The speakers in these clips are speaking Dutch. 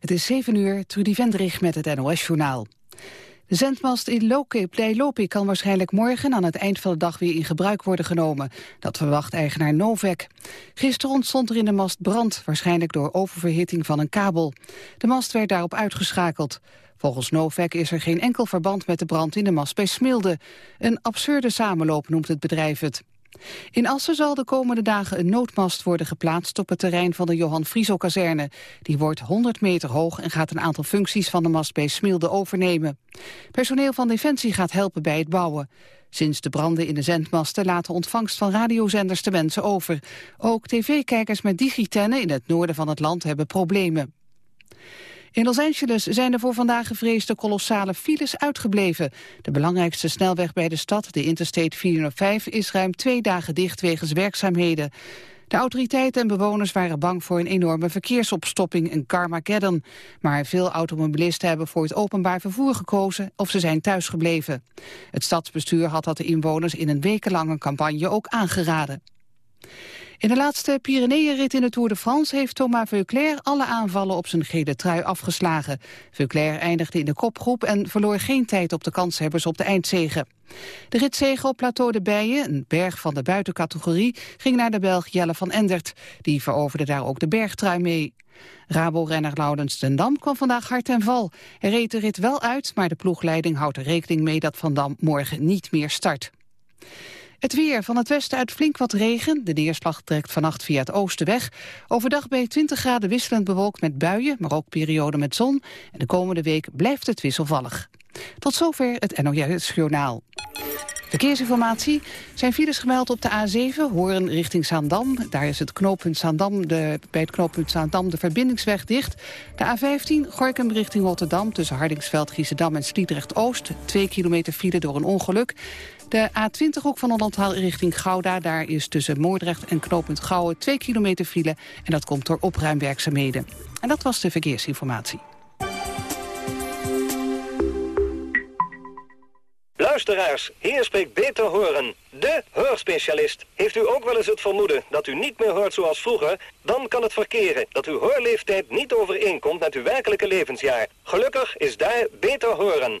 Het is 7 uur, Trudy Vendrich met het NOS-journaal. De zendmast in Loki kan waarschijnlijk morgen aan het eind van de dag weer in gebruik worden genomen. Dat verwacht eigenaar Novek. Gisteren ontstond er in de mast brand, waarschijnlijk door oververhitting van een kabel. De mast werd daarop uitgeschakeld. Volgens Novek is er geen enkel verband met de brand in de mast bij Smilde. Een absurde samenloop noemt het bedrijf het. In Assen zal de komende dagen een noodmast worden geplaatst op het terrein van de Johan Frieso-kazerne. Die wordt 100 meter hoog en gaat een aantal functies van de mast bij Smilde overnemen. Personeel van Defensie gaat helpen bij het bouwen. Sinds de branden in de zendmasten laten ontvangst van radiozenders de mensen over. Ook tv-kijkers met digitennen in het noorden van het land hebben problemen. In Los Angeles zijn de voor vandaag gevreesde kolossale files uitgebleven. De belangrijkste snelweg bij de stad, de Interstate 405, is ruim twee dagen dicht wegens werkzaamheden. De autoriteiten en bewoners waren bang voor een enorme verkeersopstopping, een Carmageddon. Maar veel automobilisten hebben voor het openbaar vervoer gekozen of ze zijn thuisgebleven. Het stadsbestuur had dat de inwoners in een wekenlange campagne ook aangeraden. In de laatste Pyreneeënrit in de Tour de France heeft Thomas Veuclair alle aanvallen op zijn gele trui afgeslagen. Veuclair eindigde in de kopgroep en verloor geen tijd op de kanshebbers op de eindzegen. De ritzege op Plateau de Bijen, een berg van de buitencategorie, ging naar de Belg Jelle van Endert. Die veroverde daar ook de bergtrui mee. Rabo-renner Laurens ten Dam kwam vandaag hard en val. Hij reed de rit wel uit, maar de ploegleiding houdt er rekening mee dat Van Dam morgen niet meer start. Het weer. Van het westen uit flink wat regen. De neerslag trekt vannacht via het oosten weg. Overdag bij 20 graden wisselend bewolkt met buien, maar ook perioden met zon. En de komende week blijft het wisselvallig. Tot zover het NOS Journaal. Verkeersinformatie zijn files gemeld op de A7, Horen richting Zaandam. Daar is het knooppunt Zaandam, de, bij het knooppunt Zaandam de verbindingsweg dicht. De A15, Gorkum richting Rotterdam, tussen Hardingsveld, Giesendam en Sliedrecht-Oost. Twee kilometer file door een ongeluk. De A20 ook van Holland richting Gouda. Daar is tussen Moordrecht en knooppunt Gouwen 2 kilometer file. En dat komt door opruimwerkzaamheden. En dat was de verkeersinformatie. Luisteraars, hier spreekt Beter Horen, de hoorspecialist. Heeft u ook wel eens het vermoeden dat u niet meer hoort zoals vroeger? Dan kan het verkeren dat uw hoorleeftijd niet overeenkomt met uw werkelijke levensjaar. Gelukkig is daar Beter Horen.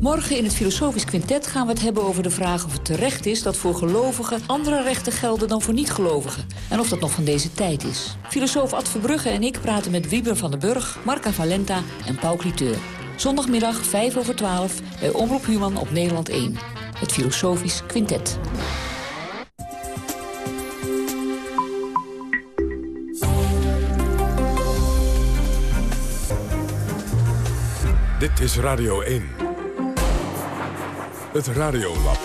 Morgen in het Filosofisch Quintet gaan we het hebben over de vraag of het terecht is... dat voor gelovigen andere rechten gelden dan voor niet-gelovigen. En of dat nog van deze tijd is. Filosoof Ad Verbrugge en ik praten met Wieber van den Burg, Marca Valenta en Paul Cliteur. Zondagmiddag 5 over 12 bij Omroep Human op Nederland 1. Het Filosofisch Quintet. Dit is Radio 1. Het Radiolab.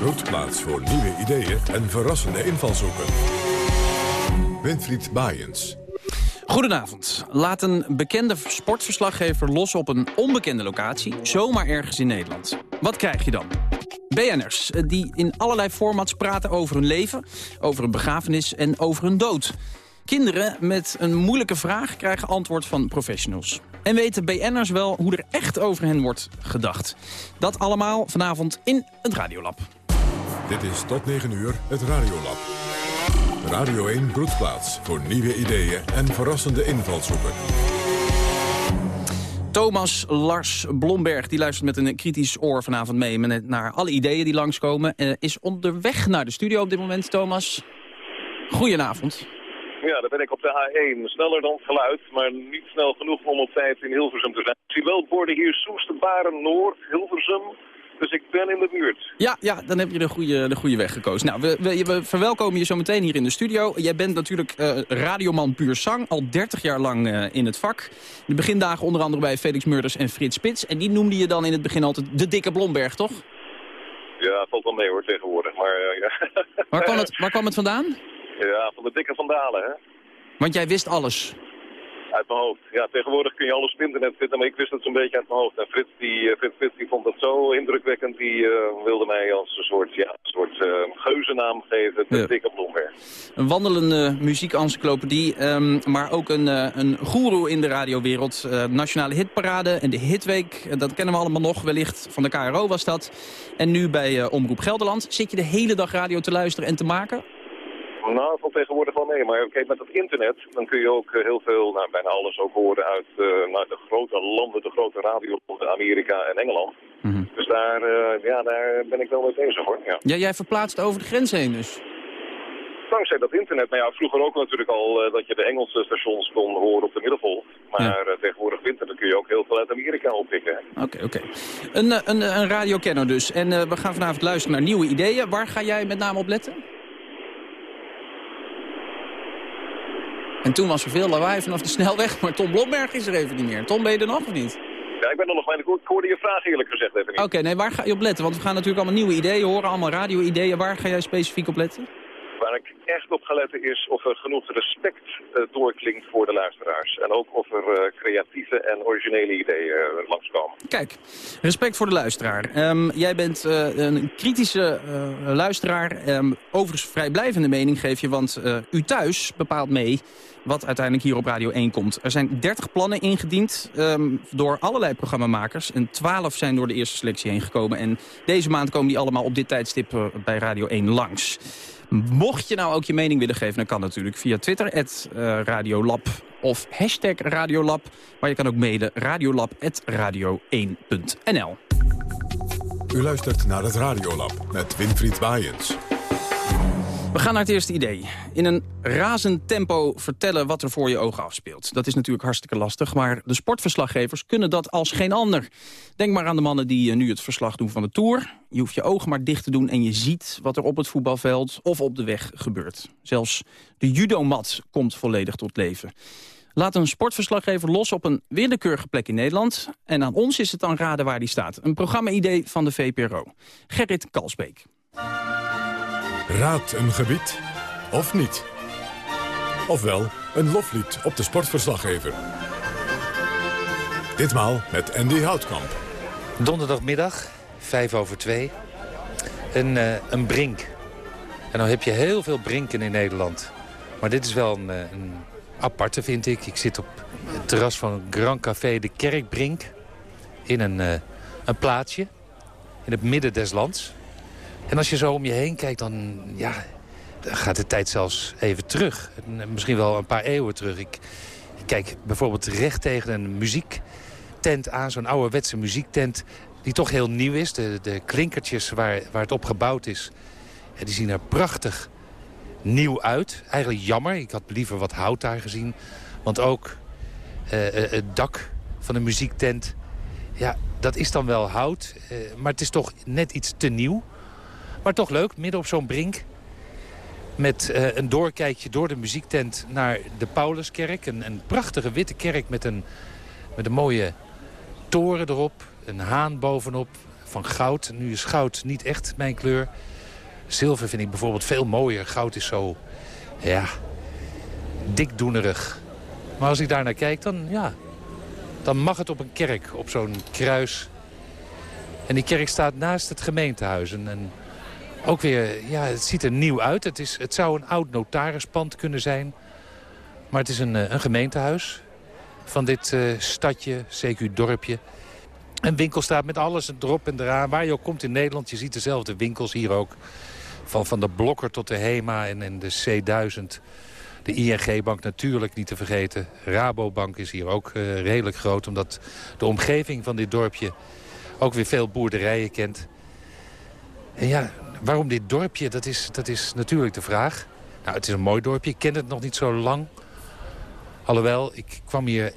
Roetplaats voor nieuwe ideeën en verrassende invalshoeken. Winfried Baaiens. Goedenavond. Laat een bekende sportverslaggever los op een onbekende locatie, zomaar ergens in Nederland. Wat krijg je dan? BN'ers, eh, die in allerlei formats praten over hun leven, over een begrafenis en over hun dood. Kinderen met een moeilijke vraag krijgen antwoord van professionals. En weten BN'ers wel hoe er echt over hen wordt gedacht. Dat allemaal vanavond in het Radiolab. Dit is tot 9 uur het Radiolab. Radio 1 Broedplaats voor nieuwe ideeën en verrassende invalshoeken. Thomas Lars Blomberg die luistert met een kritisch oor vanavond mee... naar alle ideeën die langskomen. Uh, is onderweg naar de studio op dit moment, Thomas. Goedenavond. Ja, daar ben ik op de A1. Sneller dan geluid, maar niet snel genoeg om op tijd in Hilversum te zijn. Ik zie wel borden hier Soest, Baren, Noord, Hilversum. Dus ik ben in de buurt. Ja, ja dan heb je de goede, de goede weg gekozen. Nou, we, we, we verwelkomen je zo meteen hier in de studio. Jij bent natuurlijk uh, radioman puur zang, al 30 jaar lang uh, in het vak. In de begindagen onder andere bij Felix Murders en Frits Spits. En die noemde je dan in het begin altijd de dikke Blomberg, toch? Ja, valt wel mee hoor, tegenwoordig. Maar, ja. waar, kwam het, waar kwam het vandaan? Ja, van de dikke vandalen, hè. Want jij wist alles? Uit mijn hoofd. Ja, tegenwoordig kun je alles op internet vinden, maar ik wist het zo'n beetje uit mijn hoofd. En Frits, die, Frits, Frits die vond dat zo indrukwekkend, die wilde mij als een soort, ja, een soort geuzennaam geven, de ja. dikke Blomberg. Een wandelende muziekencyclopedie, um, maar ook een, een goeroe in de radiowereld. Nationale Hitparade en de Hitweek, dat kennen we allemaal nog, wellicht van de KRO was dat. En nu bij Omroep Gelderland. Zit je de hele dag radio te luisteren en te maken? Nou, valt tegenwoordig wel mee. Maar kijk, met het internet, dan kun je ook eh, heel veel, nou, bijna alles ook horen uit uh, de grote landen, de grote radio, Amerika en Engeland. Mhm. Dus daar, uh, ja, daar ben ik wel mee bezig hoor. Ja. ja, jij verplaatst over de grens heen dus? Dankzij dat internet. Maar ja, vroeger ook natuurlijk al uh, dat je de Engelse stations kon horen op de middenvolk. Maar ja. tegenwoordig winter kun je ook heel veel uit Amerika oppikken. Oké, oké. Een, een, een radiokenner dus. En we gaan vanavond luisteren naar nieuwe ideeën. Waar ga jij met name op letten? En toen was er veel lawaai vanaf de snelweg, maar Tom Blomberg is er even niet meer. Tom, ben je er nog of niet? Ja, ik ben er nog, maar ik hoorde je vraag eerlijk gezegd even niet. Oké, nee, waar ga je op letten? Want we gaan natuurlijk allemaal nieuwe ideeën horen, allemaal radio-ideeën. Waar ga jij specifiek op letten? Waar ik echt op ga letten is of er genoeg respect uh, doorklinkt voor de luisteraars. En ook of er uh, creatieve en originele ideeën uh, langskomen. Kijk, respect voor de luisteraar. Um, jij bent een kritische luisteraar. Um, overigens vrijblijvende mening geef je, want u thuis bepaalt mee wat uiteindelijk hier op Radio 1 komt. Er zijn 30 plannen ingediend um, door allerlei programmamakers. En 12 zijn door de eerste selectie heen gekomen. En deze maand komen die allemaal op dit tijdstip bij Radio 1 langs. Mocht je nou ook je mening willen geven, dan kan natuurlijk via Twitter, at, uh, Radiolab of hashtag Radiolab. Maar je kan ook mailen radiolab.radio1.nl. U luistert naar het Radiolab met Winfried Waaiens. We gaan naar het eerste idee. In een razend tempo vertellen wat er voor je ogen afspeelt. Dat is natuurlijk hartstikke lastig, maar de sportverslaggevers kunnen dat als geen ander. Denk maar aan de mannen die eh, nu het verslag doen van de Tour. Je hoeft je ogen maar dicht te doen en je ziet wat er op het voetbalveld of op de weg gebeurt. Zelfs de judomat komt volledig tot leven. Laat een sportverslaggever los op een willekeurige plek in Nederland. En aan ons is het dan raden waar die staat. Een programma-idee van de VPRO. Gerrit Kalsbeek. Raad een gebied of niet. Ofwel een loflied op de sportverslaggever. Ditmaal met Andy Houtkamp. Donderdagmiddag, vijf over twee. Een, uh, een brink. En dan heb je heel veel brinken in Nederland. Maar dit is wel een, eh, een aparte, vind ik. Ik zit op het terras van Grand Café de Kerkbrink. In een, uh, een plaatsje. In het midden des lands. En als je zo om je heen kijkt, dan, ja, gaat de tijd zelfs even terug. Misschien wel een paar eeuwen terug. Ik, kijk bijvoorbeeld recht tegen een muziektent aan. Zo'n ouderwetse muziektent die toch heel nieuw is. De, de klinkertjes waar, waar het op gebouwd is, ja, die zien er prachtig nieuw uit. Eigenlijk jammer. Ik had liever wat hout daar gezien. Want ook uh, het dak van de muziektent... ja, dat is dan wel hout. Maar het is toch net iets te nieuw. Maar toch leuk, midden op zo'n brink. Met uh, een doorkijkje door de muziektent naar de Pauluskerk. Een, een prachtige witte kerk met een, met een mooie toren erop. Een haan bovenop van goud. Nu is goud niet echt mijn kleur. Zilver vind ik bijvoorbeeld veel mooier. Goud is zo, ja, dikdoenerig. Maar als ik daar naar kijk, dan, ja, dan mag het op een kerk, op zo'n kruis. En die kerk staat naast het gemeentehuis. En, ook weer, ja, het ziet er nieuw uit. Het, is, het zou een oud notarispand kunnen zijn. Maar het is een, eh, een gemeentehuis van dit uh, stadje, CQ dorpje. Een winkelstraat met alles erop en eraan. Waar je ook komt in Nederland, je ziet dezelfde winkels hier ook. Van, van de Blokker tot de HEMA en, en de C1000. De ING-bank natuurlijk niet te vergeten. Rabobank is hier ook uh, redelijk groot. Omdat de omgeving van dit dorpje ook weer veel boerderijen kent. En ja, waarom dit dorpje, dat is, dat is natuurlijk de vraag. Nou, het is een mooi dorpje. Ik ken het nog niet zo lang. Alhoewel, ik kwam hier een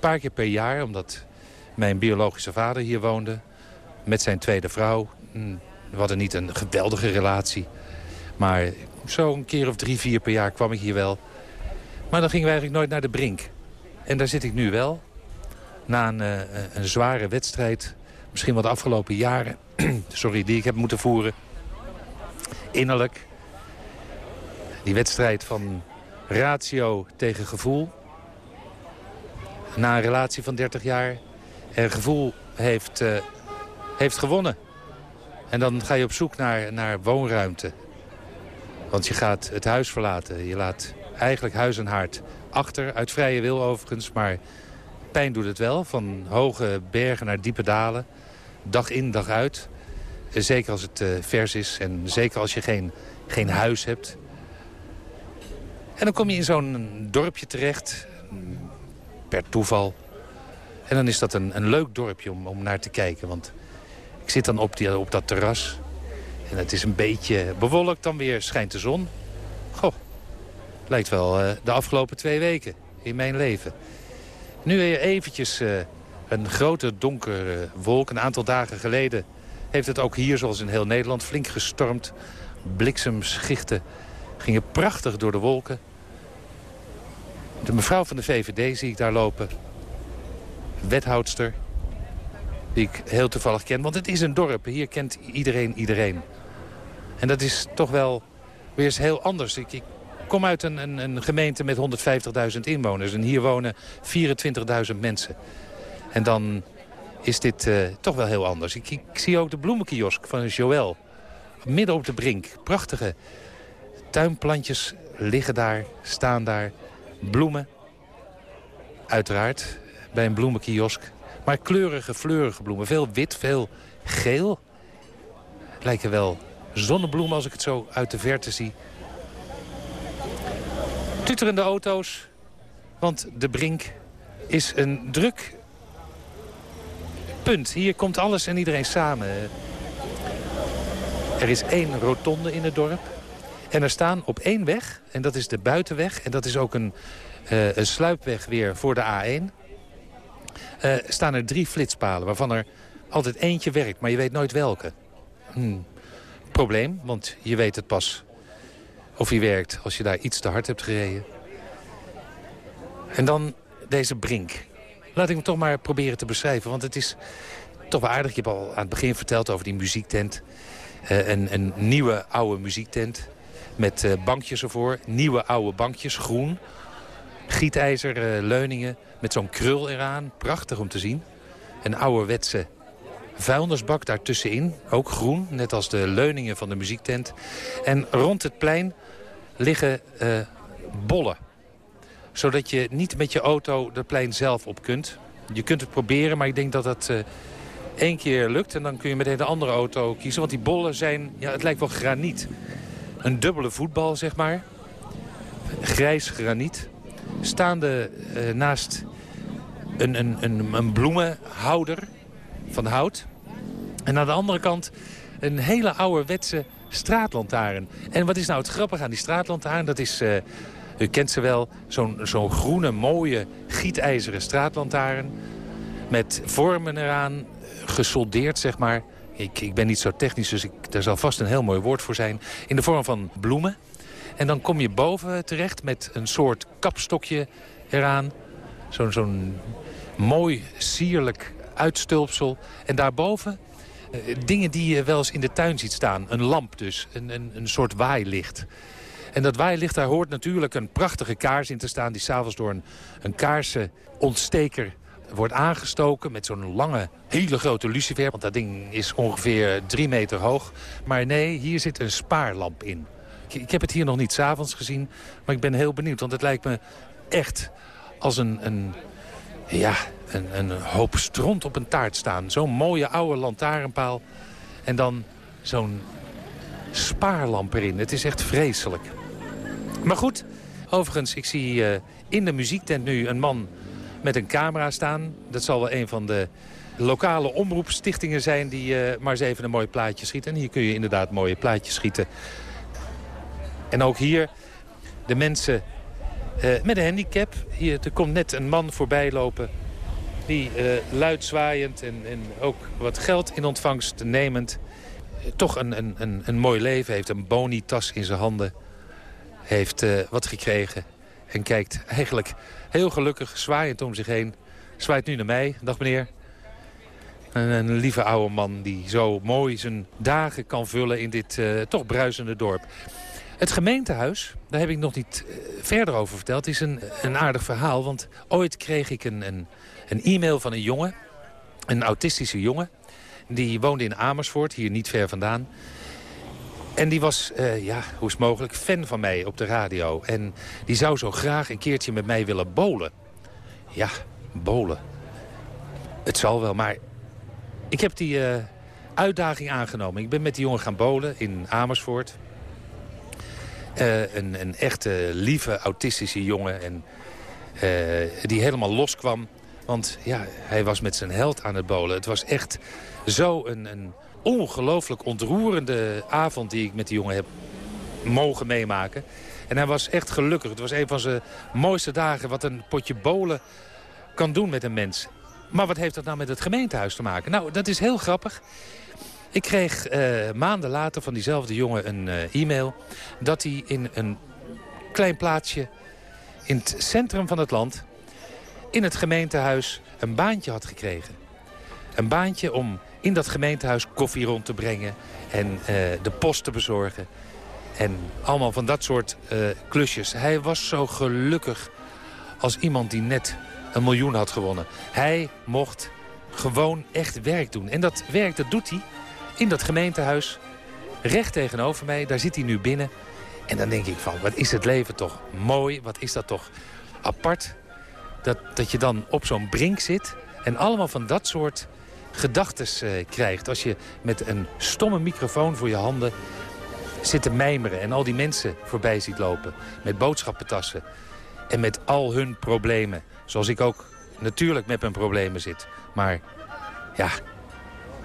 paar keer per jaar... omdat mijn biologische vader hier woonde. Met zijn tweede vrouw. Hm, we hadden niet een geweldige relatie. Maar zo een keer of drie, vier per jaar kwam ik hier wel. Maar dan gingen we eigenlijk nooit naar de brink. En daar zit ik nu wel. Na een, uh, een zware wedstrijd. Misschien wat de afgelopen jaren. sorry, die ik heb moeten voeren innerlijk. Die wedstrijd van ratio tegen gevoel. na een relatie van 30 jaar en gevoel heeft, uh, heeft gewonnen. En dan ga je op zoek naar, naar woonruimte. Want je gaat het huis verlaten. Je laat eigenlijk huis en haard achter. Uit vrije wil overigens, maar pijn doet het wel. Van hoge bergen naar diepe dalen. Dag in, dag uit. Zeker als het uh, vers is en zeker als je geen, geen huis hebt. En dan kom je in zo'n dorpje terecht, per toeval. En dan is dat een, een leuk dorpje om, om naar te kijken. Want ik zit dan op, die, op dat terras. En het is een beetje bewolkt, dan weer schijnt de zon. Goh, lijkt wel uh, de afgelopen twee weken in mijn leven. Nu weer eventjes uh, een grote donkere wolk. Een aantal dagen geleden heeft het ook hier, zoals in heel Nederland, flink gestormd. Bliksemschichten gingen prachtig door de wolken. De mevrouw van de VVD zie ik daar lopen. Wethoudster. Die ik heel toevallig ken. Want het is een dorp. Hier kent iedereen iedereen. En dat is toch wel weer eens heel anders. Ik, ik kom uit een, een, een gemeente met 150.000 inwoners. En hier wonen 24.000 mensen. En dan is dit uh, toch wel heel anders. Ik, ik, zie ook de bloemenkiosk van Joël. Midden op de brink. Prachtige tuinplantjes liggen daar, staan daar. Bloemen. Uiteraard, bij een bloemenkiosk. Maar kleurige, fleurige bloemen. Veel wit, veel geel. Lijken wel zonnebloemen als ik het zo uit de verte zie. Tuterende auto's. Want de Brink is een druk punt. Hier komt alles en iedereen samen. Er is één rotonde in het dorp. En er staan op één weg, en dat is de buitenweg... en dat is ook een, uh, een sluipweg weer voor de A1... Uh, eh, staan er drie flitspalen, waarvan er altijd eentje werkt... maar je weet nooit welke. Hmm. Probleem, want je weet het pas of hij werkt... als je daar iets te hard hebt gereden. En dan deze brink. Laat ik hem toch maar proberen te beschrijven, want het is toch wel aardig. Je hebt al aan het begin verteld over die muziektent. Uh, een, een nieuwe oude muziektent. Met uh, bankjes ervoor. Nieuwe oude bankjes, groen. Gietijzer, uh, leuningen met zo'n krul eraan. Prachtig om te zien. Een ouderwetse vuilnisbak daartussenin. Ook groen, net als de leuningen van de muziektent. En rond het plein liggen bollen. Zodat je niet met je auto de plein zelf op kunt. Je kunt het proberen, maar ik denk dat dat uh, één keer lukt. En dan kun je meteen de andere auto kiezen. Want die bollen zijn, ja, het lijkt wel graniet een dubbele voetbal, zeg maar. Grijs graniet. Staande uh, naast een, een, een, een bloemenhouder van hout. En aan de andere kant een hele ouderwetse straatlantaarn. En wat is nou het grappige aan die straatlantaarn? Dat is, uh, u kent ze wel, zo'n groene, mooie, gietijzeren straatlantaarn. Met vormen eraan, gesoldeerd zeg maar. Ik, ik ben niet zo technisch, dus ik, daar zal vast een heel mooi woord voor zijn. In de vorm van bloemen. En dan kom je boven terecht met een soort kapstokje eraan. Zo'n zo'n mooi, sierlijk uitstulpsel. En daarboven uh, dingen die je wel eens in de tuin ziet staan. Een lamp dus, een, een, een soort waailicht. En dat waailicht, daar hoort natuurlijk een prachtige kaars in te staan... die s'avonds door een, een kaarsenontsteker wordt aangestoken met zo'n lange, hele grote lucifer. Want dat ding is ongeveer drie meter hoog. Maar nee, hier zit een spaarlamp in. Ik, heb het hier nog niet s'avonds gezien, maar ik ben heel benieuwd. Want het lijkt me echt als een, een, ja, een, een hoop stront op een taart staan. Zo'n mooie oude lantaarnpaal. En dan zo'n spaarlamp erin. Het is echt vreselijk. Maar goed, overigens, ik zie uh, in de muziektent nu een man met een camera staan. Dat zal wel een van de lokale omroepstichtingen zijn... die uh, maar eens even een mooi plaatje schieten. En hier kun je inderdaad mooie plaatjes schieten. En ook hier de mensen uh, met een handicap. Hier, er komt net een man voorbij lopen... die uh, luid zwaaiend en, en ook wat geld in ontvangst nemend... toch een, een, een, een mooi leven heeft. Een bonitas in zijn handen. Heeft wat gekregen. En kijkt eigenlijk heel gelukkig, zwaaiend om zich heen. Zwaait nu naar mij. Dag meneer. Een, een lieve oude man die zo mooi zijn dagen kan vullen in dit uh, toch bruisende dorp. Het gemeentehuis, daar heb ik nog niet uh, verder over verteld, is een, een aardig verhaal. Want ooit kreeg ik een, een, een e-mail van een jongen, een autistische jongen. Die woonde in Amersfoort, hier niet ver vandaan. En die was, uh, ja, hoe is het mogelijk, fan van mij op de radio. En die zou zo graag een keertje met mij willen bolen. Ja, bolen. Het zal wel, maar ik heb die uh, uitdaging aangenomen. Ik ben met die jongen gaan bolen in Amersfoort. Uh, een, een echte lieve autistische jongen. En, die helemaal loskwam. Want ja, hij was met zijn held aan het bolen. Het was echt zo een, een ongelooflijk ontroerende avond die ik met die jongen heb mogen meemaken. En hij was echt gelukkig. Het was een van zijn mooiste dagen wat een potje bolen kan doen met een mens. Maar wat heeft dat nou met het gemeentehuis te maken? Nou, dat is heel grappig. Ik kreeg uh, maanden later van diezelfde jongen een uh, e-mail... dat hij in een klein plaatsje in het centrum van het land... in het gemeentehuis een baantje had gekregen. Een baantje om in dat gemeentehuis koffie rond te brengen... en uh, de post te bezorgen. En allemaal van dat soort klusjes. Hij was zo gelukkig als iemand die net een miljoen had gewonnen. Hij mocht gewoon echt werk doen. En dat werk, dat doet hij in dat gemeentehuis. Recht tegenover mij, daar zit hij nu binnen. En dan denk ik van, wat is het leven toch mooi. Wat is dat toch apart. Dat, dat je dan op zo'n brink zit. En allemaal van dat soort gedachten uh, krijgt. Als je met een stomme microfoon voor je handen zit te mijmeren. En al die mensen voorbij ziet lopen. Met boodschappentassen. En met al hun problemen. Zoals ik ook natuurlijk met mijn problemen zit. Maar ja,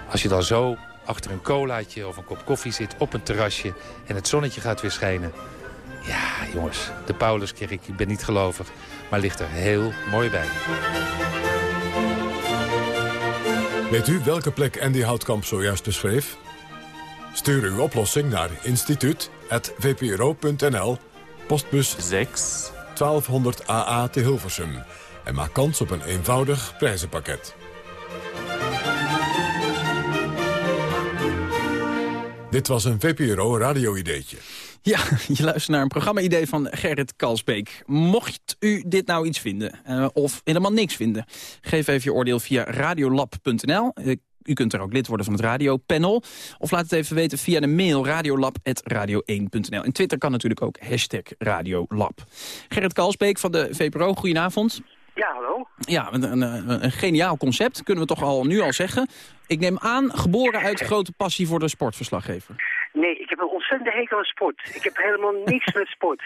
als je dan zo achter een colaatje of een kop koffie zit op een terrasje... en het zonnetje gaat weer schijnen. Ja, jongens, de Pauluskerk, ik ben niet gelovig, maar ligt er heel mooi bij. Weet u welke plek Andy Houtkamp zojuist beschreef? Stuur uw oplossing naar instituut.vpro.nl, postbus 6 1200 AA te Hilversum en maak kans op een eenvoudig prijzenpakket. Dit was een VPRO radio-ideetje. Ja, je luistert naar een programma-idee van Gerrit Kalsbeek. Mocht u dit nou iets vinden, uh, of helemaal niks vinden... geef even je oordeel via radiolab.nl. Uh, u kunt er ook lid worden van het radiopanel. Of laat het even weten via de mail radiolab.radio1.nl. En Twitter kan natuurlijk ook hashtag Radiolab. Gerrit Kalsbeek van de VPRO, goedenavond. Ja, hallo. Ja, een, een, een, geniaal concept, kunnen we toch al nu al zeggen. Ik neem aan, geboren uit grote passie voor de sportverslaggever. Nee, ik heb een ontzettende hekel aan sport. Ik heb helemaal niks met sport.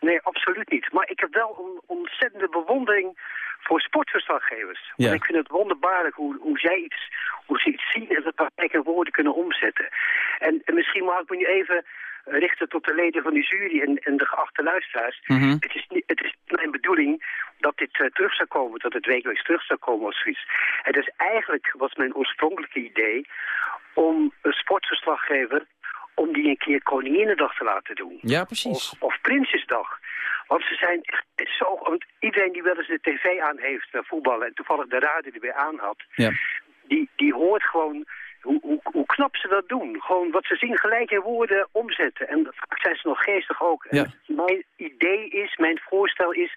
Nee, absoluut niet. Maar ik heb wel een ontzettende bewondering voor sportverslaggevers. Ja. Want ik vind het wonderbaarlijk hoe, hoe zij iets, hoe ze iets zien en het praktijk en woorden kunnen omzetten. En, en misschien mag ik me nu even richten tot de leden van die jury en, en de geachte luisteraars. Mm -hmm. het, is niet, het is mijn bedoeling dat dit uh, terug zou komen, dat het wekelijks terug zou komen als zoiets. Het is eigenlijk, was mijn oorspronkelijke idee, om een sportverslaggever, om die een keer Koninginnedag te laten doen. Ja, precies. Of, of Prinsjesdag. Want ze zijn echt zo... Want iedereen die wel eens de tv aan heeft, uh, voetballen... en toevallig de radio die weer aan had... Ja. Die, die hoort gewoon hoe, hoe, hoe, knap ze dat doen. Gewoon wat ze zien gelijk in woorden omzetten. En vaak zijn ze nog geestig ook. Ja. Mijn idee is, mijn voorstel is...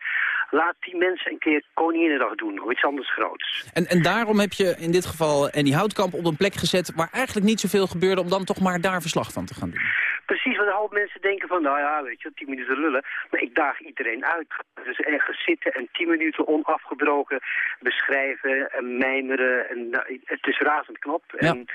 laat die mensen een keer Koninginnedag doen. Of iets anders groots. En, en daarom heb je in dit geval Annie Houtkamp op een plek gezet... waar eigenlijk niet zoveel gebeurde... om dan toch maar daar verslag van te gaan doen. Precies, want een hoop mensen denken van, nou ja, weet je, tien minuten lullen. Maar ik daag iedereen uit. Dus ergens zitten en tien minuten onafgebroken beschrijven en mijmeren. En, nou, het is razend knap. Ja. En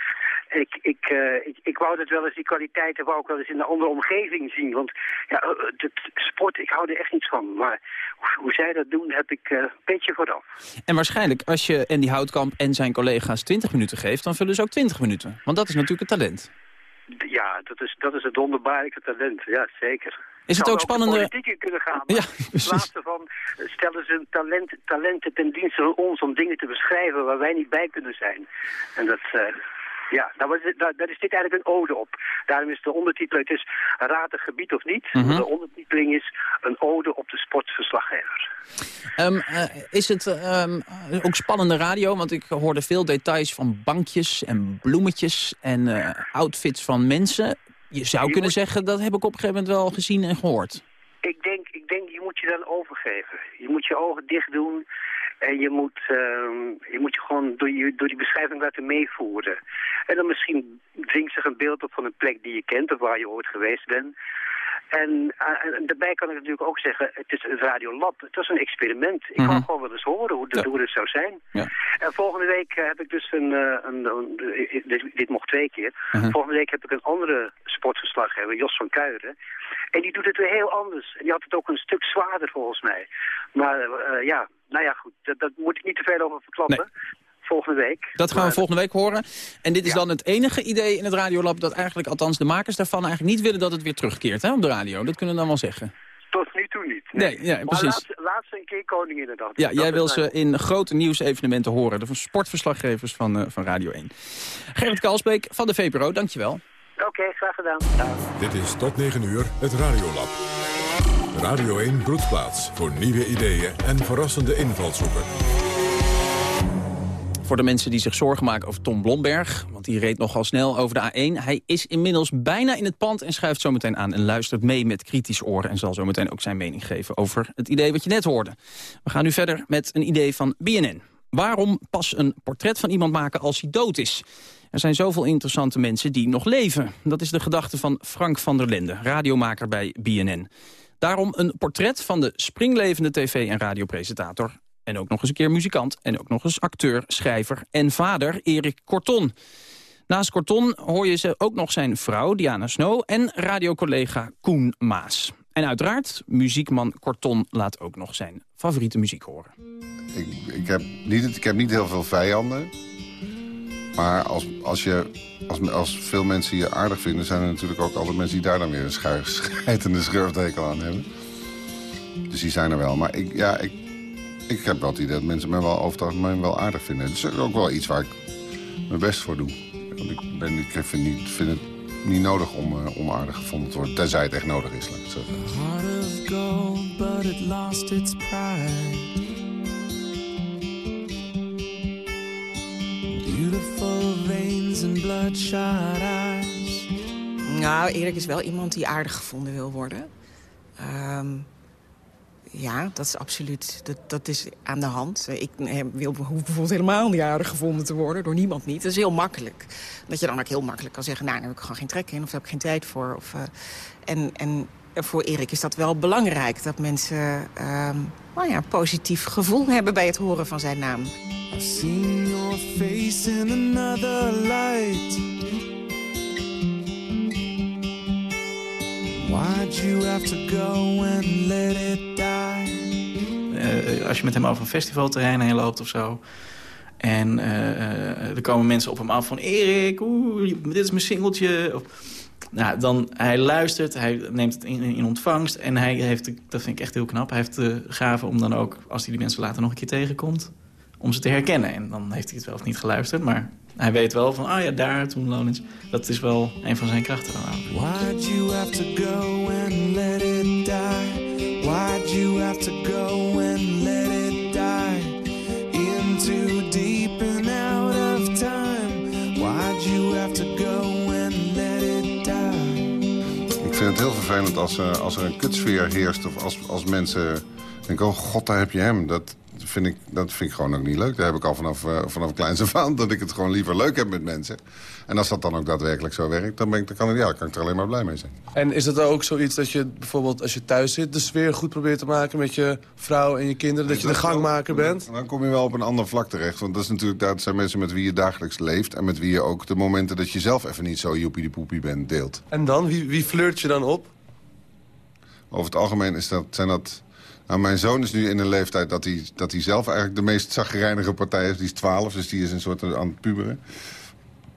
ik, ik, uh, ik, ik wou dat wel eens, die kwaliteiten wou ik wel eens in een andere omgeving zien. Want ja, het sport, ik hou er echt niet van. Maar hoe, hoe zij dat doen, heb ik uh, een beetje vooraf. En waarschijnlijk, als je Andy Houtkamp en zijn collega's 20 minuten geeft... dan vullen ze ook 20 minuten. Want dat is natuurlijk het talent. Ja, dat is, dat is het wonderbaarlijke talent. Ja, zeker. Is het ook spannende... politiek kunnen gaan. Ja, in plaats van stellen ze talent, talenten ten dienste van ons om dingen te beschrijven waar wij niet bij kunnen zijn. En dat... Uh, ja, daar, was, daar, daar, is dit eigenlijk een ode op. Daarom is de ondertitel, het is raad het gebied of niet. Mm -hmm. De ondertiteling is een ode op de sportverslaggever. Um, uh, is het um, ook spannende radio? Want ik hoorde veel details van bankjes en bloemetjes en uh, outfits van mensen. je zou kunnen zeggen, dat heb ik op een gegeven moment wel gezien en gehoord. Ik denk, ik denk, je moet je dan overgeven. Je moet je ogen dicht doen en je moet, uh, je, moet je gewoon door, je, door die beschrijving laten meevoeren. En dan misschien dringt zich een beeld op van een plek die je kent of waar je ooit geweest bent. En, uh, daarbij kan ik natuurlijk ook zeggen, het is een radiolab. Het was een experiment. Ik mm -hmm. gewoon wel eens horen hoe, de, hoe het zou zijn. Ja. En volgende week heb ik dus een, uh, een, een, dit, dit, mocht twee keer. Mm -hmm. Volgende week heb ik een andere sportverslaggever, Jos van Kuijeren. En die doet het weer heel anders. En die had het ook een stuk zwaarder volgens mij. Maar uh, ja, nou ja goed, dat, dat, moet ik niet te veel over verklappen. Nee volgende week. Dat gaan we volgende week horen. En dit is ja. dan het enige idee in het Radiolab dat eigenlijk, althans de makers daarvan, eigenlijk niet willen dat het weer terugkeert hè, op de radio. Dat kunnen we dan wel zeggen. Tot nu toe niet. Nee, nee ja, precies. Laatst, laatst een keer Koninginnedag. Ja, dat jij wil ze in grote nieuwsevenementen horen. De sportverslaggevers van, uh, van Radio 1. Gerrit Kalsbeek van de VPRO, dankjewel. Oké, okay, graag gedaan. Dit is tot 9 uur het Radiolab. Radio 1 Broedplaats voor nieuwe ideeën en verrassende invalshoeken. Voor de mensen die zich zorgen maken over Tom Blomberg... want die reed nogal snel over de A1. Hij is inmiddels bijna in het pand en schuift zometeen aan... en luistert mee met kritisch oren... en zal zometeen ook zijn mening geven over het idee wat je net hoorde. We gaan nu verder met een idee van BNN. Waarom pas een portret van iemand maken als hij dood is? Er zijn zoveel interessante mensen die nog leven. Dat is de gedachte van Frank van der Lende, radiomaker bij BNN. Daarom een portret van de springlevende tv- en radiopresentator en ook nog eens een keer muzikant. En ook nog eens acteur, schrijver en vader Erik Korton. Naast Korton hoor je ze ook nog zijn vrouw Diana Snow... en radiocollega Koen Maas. En uiteraard, muziekman Korton laat ook nog zijn favoriete muziek horen. Ik, ik, heb, niet, ik heb niet heel veel vijanden. Maar als, als, je, als, als veel mensen je aardig vinden... zijn er natuurlijk ook altijd mensen die daar dan weer een schijtende schurfdekel aan hebben. Dus die zijn er wel. Maar ik, ja, ik, ik heb wel het idee dat mensen mij wel over het algemeen wel aardig vinden. Het is ook wel iets waar ik mijn best voor doe. Want ik, ben, ik vind, niet, vind het niet nodig om, uh, om aardig gevonden te worden. Tenzij het echt nodig is, laat ik het zo Heart of gold, but it lost its pride. Beautiful veins and bloodshot eyes. Nou, Erik is wel iemand die aardig gevonden wil worden. Um, ja, dat is absoluut. Dat, dat is aan de hand. Ik wil, hoef bijvoorbeeld helemaal niet aardig gevonden te worden. Door niemand niet. Dat is heel makkelijk. Dat je dan ook heel makkelijk kan zeggen... nou, daar heb ik gewoon geen trek in. Of daar heb ik geen tijd voor. Of, uh, en, en voor Erik is dat wel belangrijk. Dat mensen um, nou ja, positief gevoel hebben bij het horen van zijn naam. I've your face in another light. Why'd you have to go and let it als je met hem over een festivalterrein heen loopt of zo... en uh, er komen mensen op hem af van... Erik, oeh, dit is mijn singeltje. Nou, dan, hij luistert, hij neemt het in, ontvangst... en hij heeft, dat vind ik echt heel knap... hij heeft de gave om dan ook, als hij die mensen later nog een keer tegenkomt... om ze te herkennen. En dan heeft hij het wel of niet geluisterd, maar hij weet wel van, ah ja, daar, toen Lonens. Dat is wel een van zijn krachten. Why'd you have to go and let it die? Why'd you have to go and let it die? Into deep and out of time. Why'd you have to go and let it die? Ik vind het heel vervelend als, uh, als er een kutsfeer heerst... of als, als mensen denken, oh god, daar heb je hem. Dat, vind ik, dat vind ik gewoon ook niet leuk. Daar heb ik al vanaf, uh, vanaf kleins af aan dat ik het gewoon liever leuk heb met mensen. En als dat dan ook daadwerkelijk zo werkt, dan, ben ik, dan, kan, ik, ja, dan kan ik er alleen maar blij mee zijn. En is dat ook zoiets dat je bijvoorbeeld als je thuis zit... de sfeer goed probeert te maken met je vrouw en je kinderen... dat je de gangmaker bent? Dan kom je wel op een ander vlak terecht. Want dat, is natuurlijk, dat zijn mensen met wie je dagelijks leeft... en met wie je ook de momenten dat je zelf even niet zo joepie de poepie bent deelt. En dan? Wie, wie flirt je dan op? Over het algemeen is dat, zijn dat nou, mijn zoon is nu in een leeftijd dat hij, dat hij zelf eigenlijk de meest zagrijnige partij is. Die is 12, dus die is een soort aan het puberen.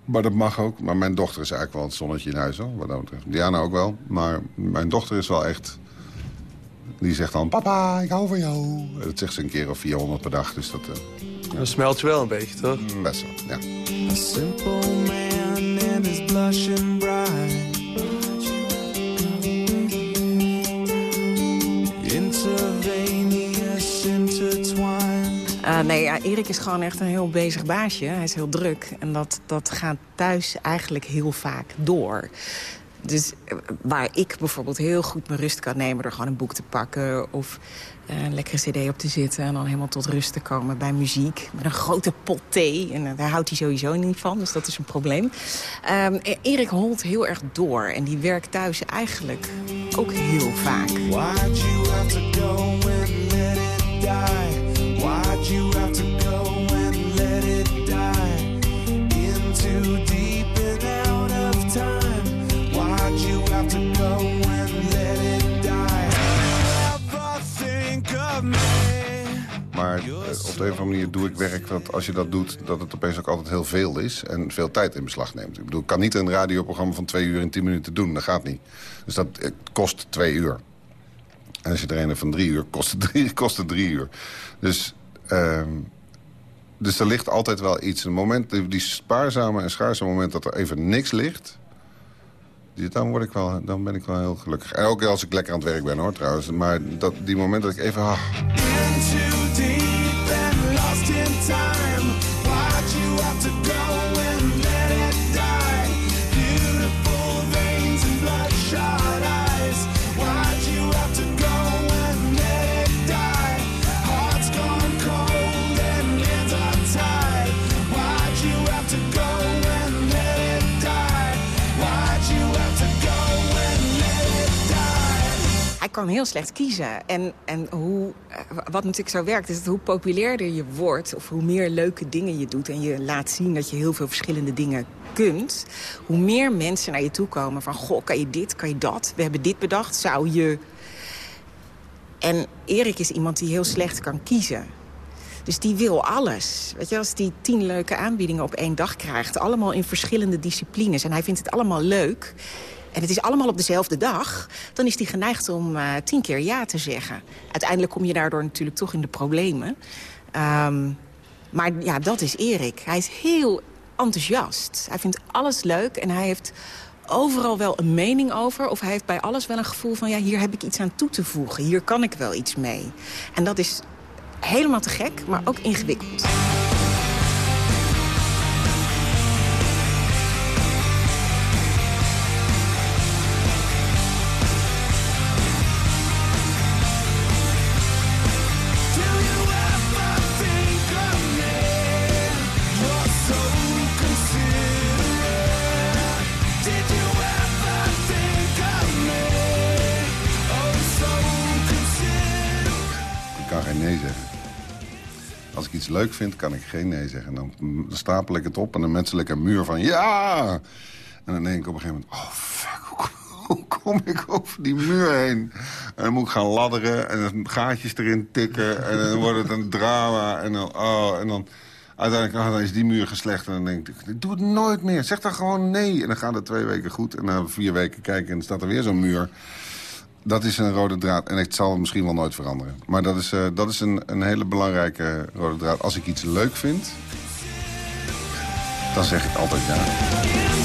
Maar dat mag ook. Maar mijn dochter is eigenlijk wel het zonnetje in huis. Hoor, wat dat betreft. Diana ook wel. Maar mijn dochter is wel echt... Die zegt dan, papa, ik hou van jou. Dat zegt ze een keer of 400 per dag. Dus dat... Uh, dat smelt je wel een beetje, toch? Mm, best wel, ja. A simple man nee, ja, Erik is gewoon echt een heel bezig baasje. Hij is heel druk. En dat, dat gaat thuis eigenlijk heel vaak door. Dus eh, waar ik bijvoorbeeld heel goed mijn rust kan nemen... door gewoon een boek te pakken of eh, een lekkere cd op te zitten... en dan helemaal tot rust te komen bij muziek. Met een grote pot thee. En eh, daar houdt hij sowieso niet van, dus dat is een probleem. Um, Erik holt heel erg door. En die werkt thuis eigenlijk ook heel vaak. Op de een of andere manier doe ik werk dat als je dat doet... dat het opeens ook altijd heel veel is en veel tijd in beslag neemt. Ik bedoel, ik kan niet een radioprogramma van twee uur in tien minuten doen. Dat gaat niet. Dus dat kost twee uur. En als je er een van drie uur, kost het kost het drie uur. Dus, uh, dus er ligt altijd wel iets. Een moment, die spaarzame en schaarse moment dat er even niks ligt... Dan, word ik wel, dan ben ik wel heel gelukkig. En ook als ik lekker aan het werk ben, hoor, trouwens. Maar dat, die moment dat ik even... Ah. Kan heel slecht kiezen. En, en hoe, eh, wat natuurlijk zo werkt, is dat hoe populairder je wordt... of hoe meer leuke dingen je doet en je laat zien dat je heel veel verschillende dingen kunt... hoe meer mensen naar je toe komen van... goh, kan je dit, kan je dat? We hebben dit bedacht, zou je... En Erik is iemand die heel slecht kan kiezen. Dus die wil alles. Weet je, als die tien leuke aanbiedingen op één dag krijgt... allemaal in verschillende disciplines en hij vindt het allemaal leuk en het is allemaal op dezelfde dag... dan is hij geneigd om uh, tien keer ja te zeggen. Uiteindelijk kom je daardoor natuurlijk toch in de problemen. Um, maar ja, dat is Erik. Hij is heel enthousiast. Hij vindt alles leuk en hij heeft overal wel een mening over. Of hij heeft bij alles wel een gevoel van... ja, hier heb ik iets aan toe te voegen. Hier kan ik wel iets mee. En dat is helemaal te gek, maar ook ingewikkeld. Vind, kan ik geen nee zeggen. Dan, stapel ik het op en dan menselijk ik een muur van ja! En dan denk ik op een gegeven moment, oh fuck, hoe, kom ik over die muur heen? En dan moet ik gaan ladderen en gaatjes erin tikken en dan wordt het een drama. En dan, oh, en dan uiteindelijk is die muur geslecht en dan denk ik, ik doe het nooit meer. Zeg dan gewoon nee. En dan gaat het twee weken goed en dan vier weken kijken en dan staat er weer zo'n muur dat is een rode draad. En het zal misschien wel nooit veranderen. Maar dat is, uh, dat is een, een hele belangrijke rode draad. Als ik iets leuk vind, dan zeg ik altijd ja.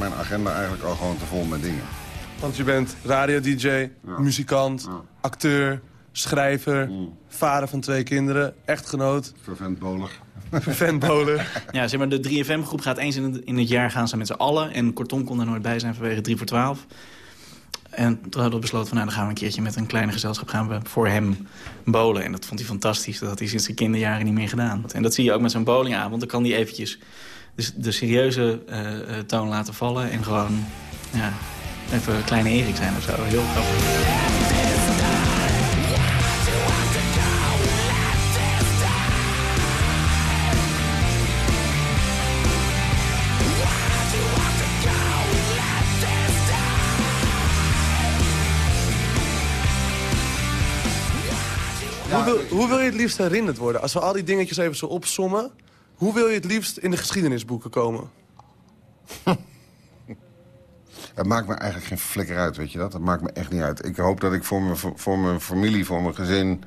Mijn agenda eigenlijk al gewoon te vol met dingen. Want je bent radio-dj, muzikant, acteur, schrijver, mm. vader van twee kinderen, echtgenoot. Vervent bowler. Vervent bowler. ja, zeg maar, de 3FM-groep gaat eens in het, in het, jaar gaan ze met z'n allen. En Kortom kon er nooit bij zijn vanwege 3 voor 12. En toen hadden we besloten van, nou, dan gaan we een keertje met een kleine gezelschap gaan we voor hem bowlen. En dat vond hij fantastisch. Dat had hij sinds zijn kinderjaren niet meer gedaan. En dat zie je ook met zo'n bowlingavond. Dan kan hij eventjes dus de serieuze uh, toon laten vallen en gewoon ja, even kleine Erik zijn of zo. Heel grappig. Hoe wil, hoe wil, je het liefst herinnerd worden? Als we al die dingetjes even zo opsommen... Hoe wil je het liefst in de geschiedenisboeken komen? Het maakt me eigenlijk geen flikker uit, weet je dat? Dat maakt me echt niet uit. Ik hoop dat ik voor mijn, voor mijn familie, voor mijn gezin...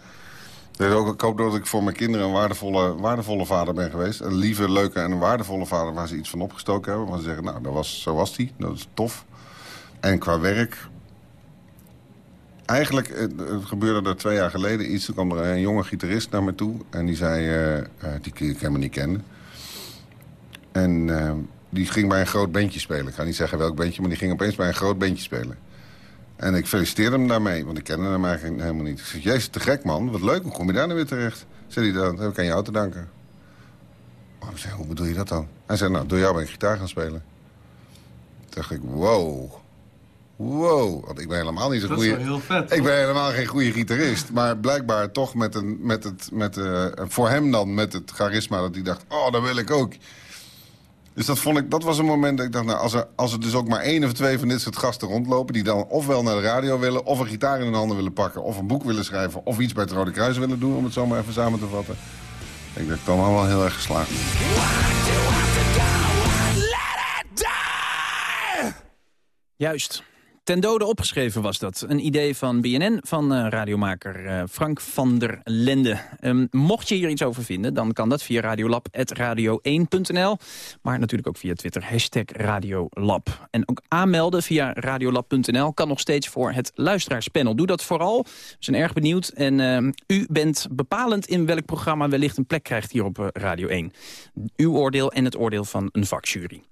Ik hoop dat ik voor mijn kinderen een waardevolle, waardevolle vader ben geweest. Een lieve, leuke en een waardevolle vader waar ze iets van opgestoken hebben. Waar ze zeggen, nou, dat was, zo was die. Dat is tof. En qua werk... Eigenlijk het, het gebeurde er twee jaar geleden iets. Toen kwam er een jonge gitarist naar me toe. En die zei, eh, eh, die ik helemaal niet kende. En eh, die ging bij een groot bandje spelen. Ik ga niet zeggen welk bandje, maar die ging opeens bij een groot bandje spelen. En ik feliciteerde hem daarmee, want ik kende hem eigenlijk helemaal niet. Ik zei, jezus, te gek man, wat leuk, hoe kom je daar nou weer terecht? Zei hij, dat heb ik aan jou te danken. Oh, ik zei, hoe bedoel je dat dan? Hij zei, nou, door jou ben ik gitaar gaan spelen. Toen dacht ik, wow, wow, want ik ben helemaal niet zo'n goede... Dat is wel heel vet. Ik ben helemaal geen goede gitarist, maar blijkbaar toch met een, met het, met, uh, voor hem dan met het charisma dat hij dacht, oh, dat wil ik ook. Dus dat, vond ik, dat was een moment dat ik dacht, nou, als, er, als er dus ook maar één of twee van dit soort gasten rondlopen... die dan ofwel naar de radio willen, of een gitaar in hun handen willen pakken... of een boek willen schrijven, of iets bij het Rode Kruis willen doen... om het zo maar even samen te vatten. Ik denk dat ik dan allemaal heel erg geslaagd Juist. Ten dode opgeschreven was dat. Een idee van BNN van uh, radiomaker uh, Frank van der Lende. Um, mocht je hier iets over vinden, dan kan dat via radiolab.radio1.nl. Maar natuurlijk ook via Twitter, hashtag Radiolab. En ook aanmelden via radiolab.nl kan nog steeds voor het luisteraarspanel. Doe dat vooral. We zijn erg benieuwd. En uh, u bent bepalend in welk programma wellicht een plek krijgt hier op uh, Radio 1. Uw oordeel en het oordeel van een vakjury.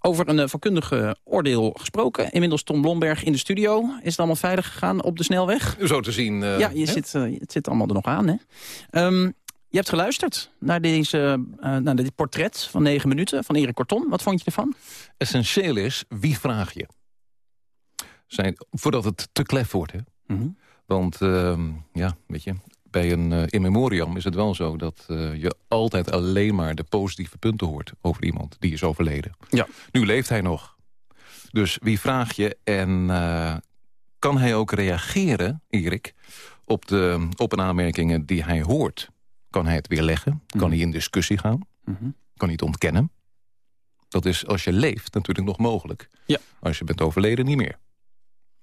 Over een vakkundige oordeel gesproken. Inmiddels Tom Blomberg in de studio. Is het allemaal veilig gegaan op de snelweg? Zo te zien. Uh, ja, je zit, uh, het zit allemaal er nog aan. Hè? Um, je hebt geluisterd naar, deze, uh, naar dit portret van negen minuten van Erik Korton. Wat vond je ervan? Essentieel is, wie vraag je? Zijn, voordat het te klef wordt. Hè? Mm -hmm. Want, ehm, ja, weet je, bij een uh, in memoriam is het wel zo... dat uh, je altijd alleen maar de positieve punten hoort over iemand die is overleden. Ja. Nu leeft hij nog. Dus wie vraag je en uh, kan hij ook reageren, Erik... Op, de, op een aanmerkingen die hij hoort? Kan hij het weerleggen? Mm -hmm. Kan hij in discussie gaan? Mm -hmm. Kan hij het ontkennen? Dat is als je leeft natuurlijk nog mogelijk. Ja. Als je bent overleden niet meer.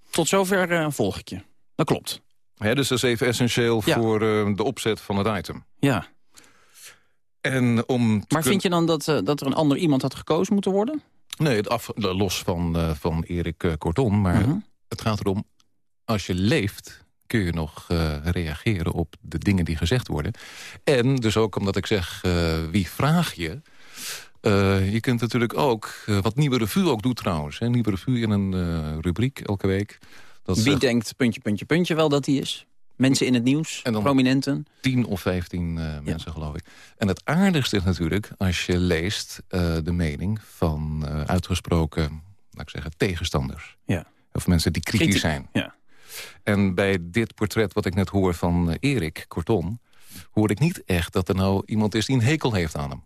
Tot zover uh, volg ik je. Dat klopt. Dus dat is even essentieel ja. voor uh, de opzet van het item. Ja. En om maar vind je dan dat, uh, dat er een ander iemand had gekozen moeten worden? Nee, het af, los van, uh, van Erik uh, Korton. Maar uh -huh. het gaat erom, als je leeft kun je nog uh, reageren op de dingen die gezegd worden. En dus ook omdat ik zeg, wie vraag je... je kunt natuurlijk ook, wat Nieuwe Revue ook doet trouwens... Hè, Nieuwe Revue in een rubriek elke week... Dat wie zegt, denkt, puntje, puntje, puntje wel dat hij is? Mensen in het nieuws, en prominenten? 10 of 15 uh, mensen, ja. geloof ik. En het aardigste is natuurlijk als je leest uh, de mening van uh, uitgesproken, laat ik zeggen, tegenstanders. Ja. Of mensen die kritisch Kritiek. zijn. Ja. En bij dit portret wat ik net hoor van Erik Korton... hoor ik niet echt dat er nou iemand is die een hekel heeft aan hem.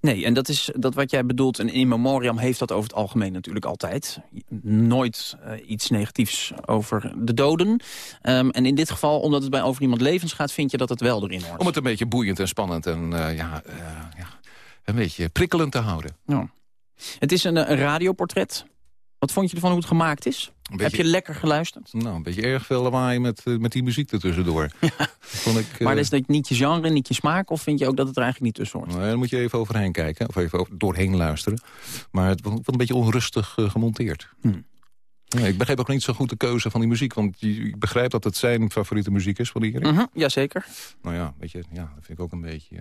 Nee, en dat is dat wat jij bedoelt. En in memoriam heeft dat over het algemeen natuurlijk altijd. Nooit uh, iets negatiefs over de doden. Um, en in dit geval, omdat het bij over iemand levens gaat... vind je dat het wel erin hoort. Om het een beetje boeiend en spannend en uh, ja, uh, ja, een beetje prikkelend te houden. Ja. Het is een, een radioportret. Wat vond je ervan hoe het gemaakt is? Beetje, Heb je lekker geluisterd? Nou, een beetje erg veel lawaai met, uh, met die muziek ertussendoor. Ja. Vond ik, uh, maar is dat niet je genre, niet je smaak? Of vind je ook dat het er eigenlijk niet tussen hoort? Nou, daar moet je even overheen kijken. Of even doorheen luisteren. Maar het wordt een beetje onrustig uh, gemonteerd. Hmm. Ja, ik begrijp ook niet zo goed de keuze van die muziek. Want ik begrijp dat het zijn favoriete muziek is van Erik. Mm -hmm, Jazeker. Nou ja, weet je, ja, dat vind ik ook een beetje...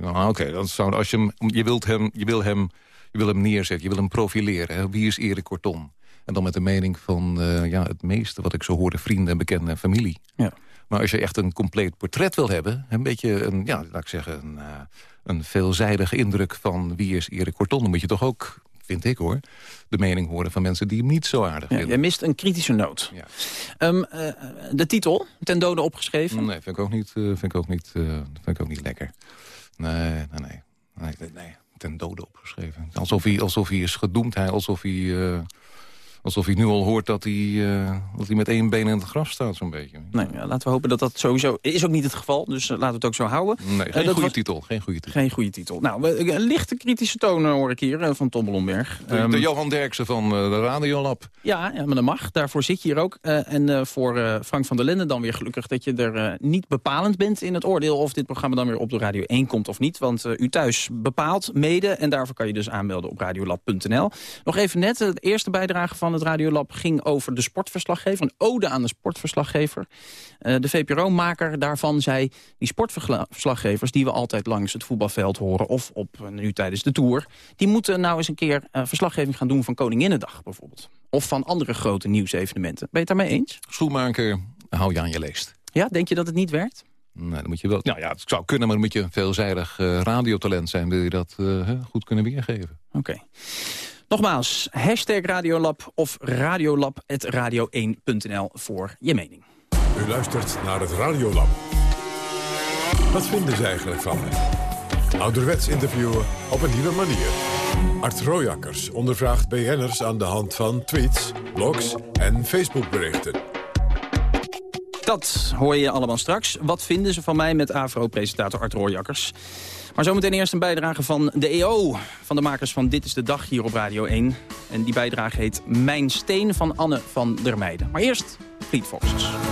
nou, Oké, okay, dan zou als je hem, je wilt hem, je wil hem, je wil hem neerzetten, je wil hem profileren. Hè? Wie is Erik Korton? En dan met de mening van uh, ja, het meeste wat ik zo hoorde... vrienden en bekenden en familie. Ja. Maar als je echt een compleet portret wil hebben... een beetje, een, ja, laat ik zeggen, een, uh, een veelzijdige indruk van wie is Erik Korton... dan moet je toch ook, vind ik hoor, de mening horen van mensen die hem niet zo aardig ja, vinden. Jij mist een kritische noot. Ja. Um, uh, de titel, ten dode opgeschreven? Nee, vind ik ook niet, vind ik ook niet, vind ik ook niet lekker. Nee, nee, nee. nee, nee ten dode opgeschreven. Alsof hij, alsof hij is gedoemd, hij, alsof hij Alsof hij nu al hoort dat hij, eh, dat hij met één been in het graf staat, zo'n beetje. Nee, ja, laten we hopen dat dat sowieso... Is ook niet het geval, dus laten we het ook zo houden. Nee, geen goede titel. Geen goede titel. Geen goede titel. Nou, een lichte kritische toon hoor ik hier van Tom Blomberg. De, de, ehm, Johan Derksen van de Radiolab. Ja, ja, maar dat mag. Daarvoor zit je hier ook. en voor Frank van der Linden dan weer gelukkig dat je er niet bepalend bent in het oordeel... of dit programma dan weer op de Radio 1 komt of niet. Want u thuis bepaalt mede en daarvoor kan je dus aanmelden op radiolab.nl. Nog even net, de eerste bijdrage van het Radiolab ging over de sportverslaggever. Een ode aan de sportverslaggever. Uh, de VPRO-maker daarvan zei... die sportverslaggevers die we altijd langs het voetbalveld horen... of op, uh, nu tijdens de Tour... die moeten nou eens een keer uh, verslaggeving gaan doen van Koninginnedag bijvoorbeeld. Of van andere grote nieuwsevenementen. Ben je het daarmee eens? Schoenmaker, hou je aan je leest. Ja, denk je dat het niet werkt? Nee, dan moet je wel. Nou ja, het zou kunnen, maar dan moet je een veelzijdig radiotalent zijn. Wil je dat goed kunnen weergeven? Oké. Okay. Nogmaals, hashtag Radiolab of radiolab.radio1.nl voor je mening. U luistert naar het Radiolab. Wat vinden ze eigenlijk van Ouderwets interviewen op een nieuwe manier. Art Rojakkers ondervraagt BN'ers aan de hand van tweets, blogs en Facebookberichten. Dat hoor je allemaal straks. Wat vinden ze van mij met AVRO-presentator Art Roorjakkers? Maar zometeen eerst een bijdrage van de EO. Van de makers van Dit is de Dag hier op Radio 1. En die bijdrage heet Mijn Steen van Anne van der Meijden. Maar eerst Fleet Foxes.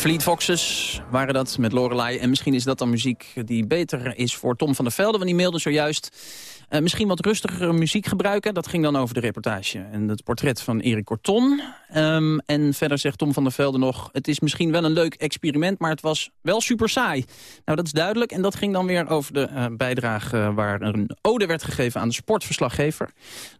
Fleet Foxes waren dat met Lorelei. En misschien is dat dan muziek die beter is voor Tom van der Velde. Want die mailde zojuist Uh, misschien wat rustigere muziek gebruiken. Dat ging dan over de reportage en het portret van Erik Corton. Um, en verder zegt Tom van der Velde nog... het is misschien wel een leuk experiment, maar het was wel super saai. Nou, dat is duidelijk. En dat ging dan weer over de uh, bijdrage waar een ode werd gegeven aan de sportverslaggever.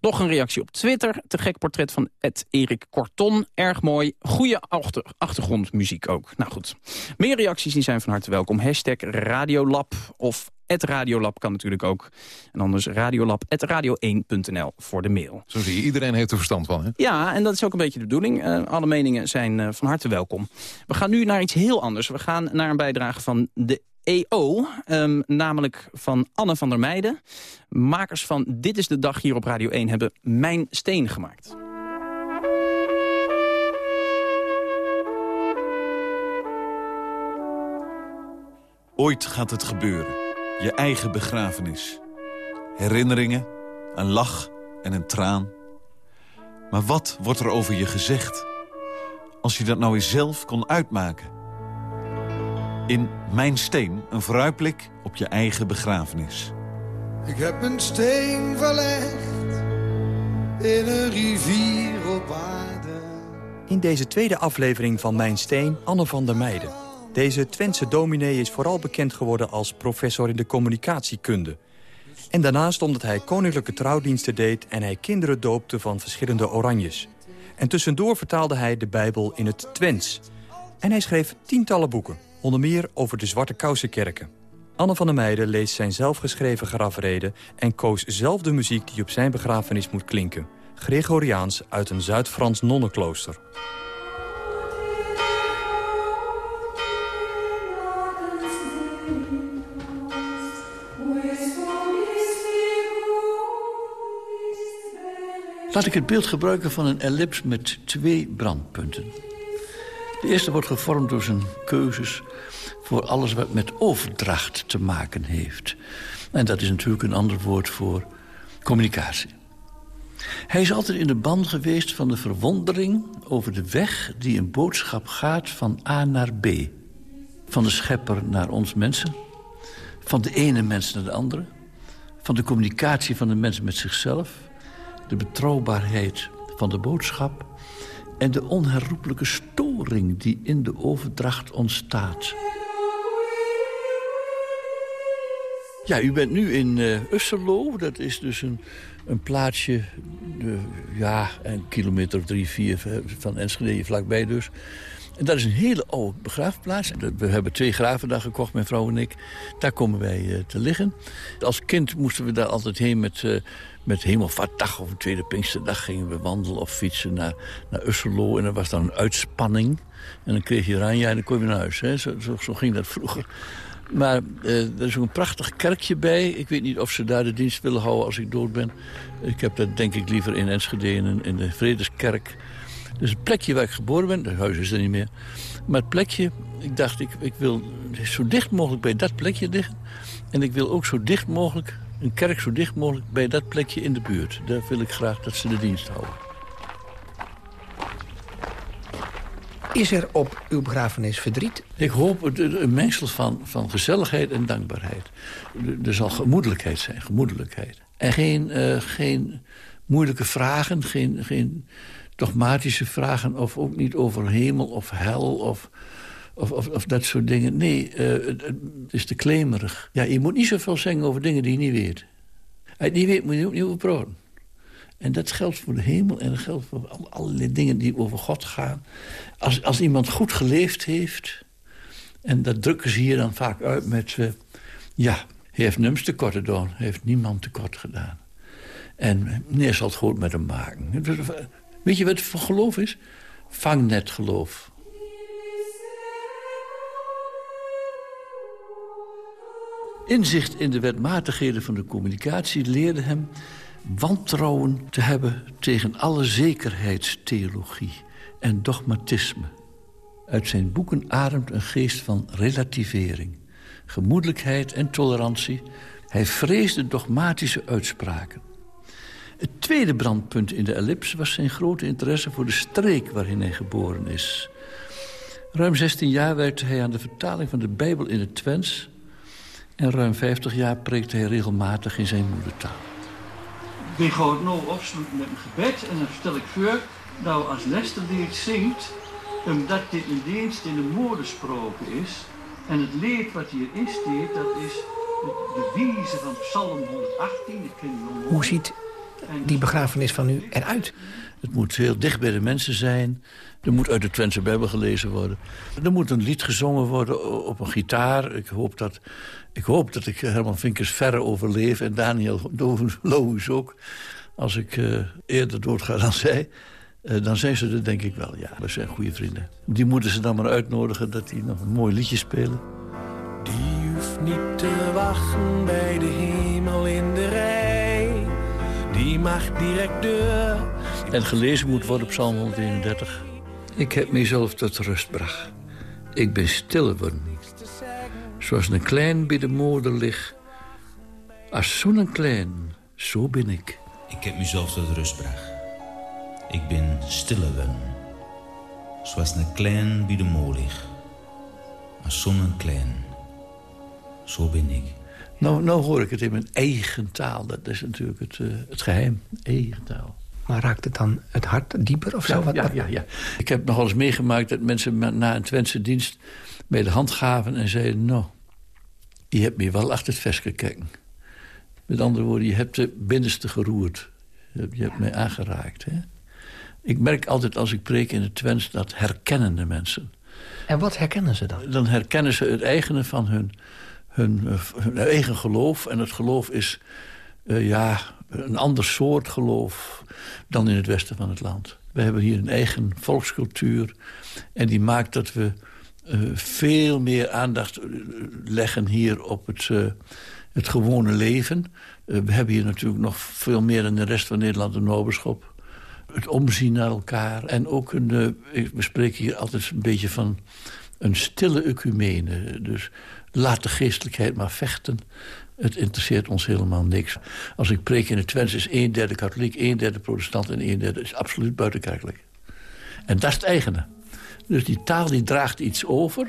Nog een reactie op Twitter. Te gek portret van Ed Erik Corton. Erg mooi. Goede achter achtergrondmuziek ook. Nou goed. Meer reacties die zijn van harte welkom. Hashtag Radiolab of Radiolab kan natuurlijk ook. En anders radiolab.radio1.nl voor de mail. Zo zie je, iedereen heeft er verstand van, hè? Ja, en dat is ook een beetje de bedoeling. Uh, alle meningen zijn uh, van harte welkom. We gaan nu naar iets heel anders. We gaan naar een bijdrage van de EO, um, namelijk van Anne van der Meijden. Makers van Dit is de Dag hier op Radio 1 hebben Mijn Steen gemaakt. Ooit gaat het gebeuren. Je eigen begrafenis. Herinneringen, een lach en een traan. Maar wat wordt er over je gezegd? Als je dat nou eens zelf kon uitmaken. In Mijn Steen, een vooruitblik op je eigen begrafenis. Ik heb een steen verlegd in een rivier op aarde. In deze tweede aflevering van Mijn Steen, Anne van der Meijden. Deze Twentse dominee is vooral bekend geworden als professor in de communicatiekunde. En daarnaast omdat hij koninklijke trouwdiensten deed... en hij kinderen doopte van verschillende oranjes. En tussendoor vertaalde hij de Bijbel in het Twents. En hij schreef tientallen boeken, onder meer over de Zwarte Kousenkerken. Anne van der Meijden leest zijn zelfgeschreven grafreden... en koos zelf de muziek die op zijn begrafenis moet klinken. Gregoriaans uit een Zuid-Frans nonnenklooster. Laat ik het beeld gebruiken van een ellips met twee brandpunten. De eerste wordt gevormd door zijn keuzes voor alles wat met overdracht te maken heeft. En dat is natuurlijk een ander woord voor communicatie. Hij is altijd in de band geweest van de verwondering over de weg die een boodschap gaat van A naar B. Van de schepper naar ons mensen, van de ene mens naar de andere... van de communicatie van de mens met zichzelf de betrouwbaarheid van de boodschap... en de onherroepelijke storing die in de overdracht ontstaat. Ja, u bent nu in uh, Usserlo. Dat is dus een, een plaatsje, de, ja, een kilometer of drie, vier van Enschede, vlakbij dus. En dat is een hele oude begraafplaats. We hebben twee graven daar gekocht, mijn vrouw en ik. Daar komen wij uh, te liggen. Als kind moesten we daar altijd heen met, uh, met hemelvaartdag of een tweede Pinksterdag... gingen we wandelen of fietsen naar, naar Usselo. En er was dan een uitspanning. En dan kreeg je Ranja en dan kon je naar huis. Hè. Zo, zo, ging dat vroeger. Maar uh, er is ook een prachtig kerkje bij. Ik weet niet of ze daar de dienst willen houden als ik dood ben. Ik heb dat denk ik liever in Enschede in, in de Vredeskerk. Dus het plekje waar ik geboren ben, het huis is er niet meer. Maar het plekje, ik dacht, ik, ik wil zo dicht mogelijk bij dat plekje liggen. En ik wil ook zo dicht mogelijk, een kerk zo dicht mogelijk bij dat plekje in de buurt. Daar wil ik graag dat ze de dienst houden. Is er op uw begrafenis verdriet? Ik hoop een mengsel van, van gezelligheid en dankbaarheid. Er zal gemoedelijkheid zijn, gemoedelijkheid. En geen, uh, geen moeilijke vragen, geen, geen dogmatische vragen... of ook niet over hemel of hel of, of, of, of dat soort dingen. Nee, uh, het is te klemerig. Ja, je moet niet zoveel zeggen over dingen die je niet weet. Als je niet weet, moet je ook niet over praten. En dat geldt voor de hemel en dat geldt voor allerlei dingen die over God gaan. Als, als iemand goed geleefd heeft... en dat drukken ze hier dan vaak uit met... Uh, ja, hij heeft niks tekort gedaan. Hij heeft niemand tekort gedaan. En meneer zal het goed met hem maken. Weet je wat voor geloof is? Vangnet geloof. Inzicht in de wetmatigheden van de communicatie leerde hem wantrouwen te hebben tegen alle zekerheidstheologie en dogmatisme. Uit zijn boeken ademt een geest van relativering, gemoedelijkheid en tolerantie. Hij vreesde dogmatische uitspraken. Het tweede brandpunt in de ellips was zijn grote interesse voor de streek waarin hij geboren is. Ruim 16 jaar werkte hij aan de vertaling van de Bijbel in het Twents... en ruim 50 jaar preekte hij regelmatig in zijn moedertaal. We gaan nu afsluiten met een gebed en dan stel ik voor dat als Lester dit zingt, omdat dit een dienst in de moordesproken is. En het leed wat hierin staat, dat is de, de wijze van Psalm 118. Hoe ziet die begrafenis van u eruit? Het moet heel dicht bij de mensen zijn. Er moet uit de Twentse Bijbel gelezen worden. Er moet een lied gezongen worden op een gitaar. Ik hoop dat ik, hoop dat ik Herman Vinkers verre overleef. En Daniel Loos ook. Als ik uh, eerder doodga dan zij. Uh, dan zijn ze er denk ik wel, ja. We zijn goede vrienden. Die moeten ze dan maar uitnodigen dat die nog een mooi liedje spelen. Die hoeft niet te wachten bij de hemel in de rij. Die mag direct deur. En gelezen moet worden op Psalm 131. Ik heb mezelf tot rust gebracht. Ik ben stille geworden. Zoals een klein bij de moeder ligt. Als zo'n klein, zo ben ik. Ik heb mezelf tot rust gebracht. Ik ben stille geworden. Zoals een klein bij de moeder ligt. Als zo'n klein, zo ben ik. Nou, nou hoor ik het in mijn eigen taal. Dat is natuurlijk het, uh, het geheim. Eigen taal. Maar raakt het dan het hart dieper of zo? Ja, ja, ja, ja. Ik heb nog eens meegemaakt dat mensen na een Twentse dienst... bij de hand gaven en zeiden... nou, je hebt me wel achter het vest gekeken. Met andere woorden, je hebt de binnenste geroerd. Je hebt, je hebt mij aangeraakt. Hè? Ik merk altijd als ik preek in het Twents... dat herkennen de mensen. En wat herkennen ze dan? Dan herkennen ze het eigene van hun, hun, hun eigen geloof. En het geloof is... Uh, ja, een ander soort geloof dan in het westen van het land. We hebben hier een eigen volkscultuur. En die maakt dat we veel meer aandacht leggen hier op het, uh, het gewone leven. We hebben hier natuurlijk nog veel meer dan de rest van Nederland een noberschap. Het omzien naar elkaar. En ook, een, we spreken hier altijd een beetje van een stille ecumene. Dus laat de geestelijkheid maar vechten. Het interesseert ons helemaal niks. Als ik preek in het Twents is een derde katholiek, een derde protestant... en een derde is absoluut buitenkerkelijk. En dat is het eigene. Dus die taal die draagt iets over...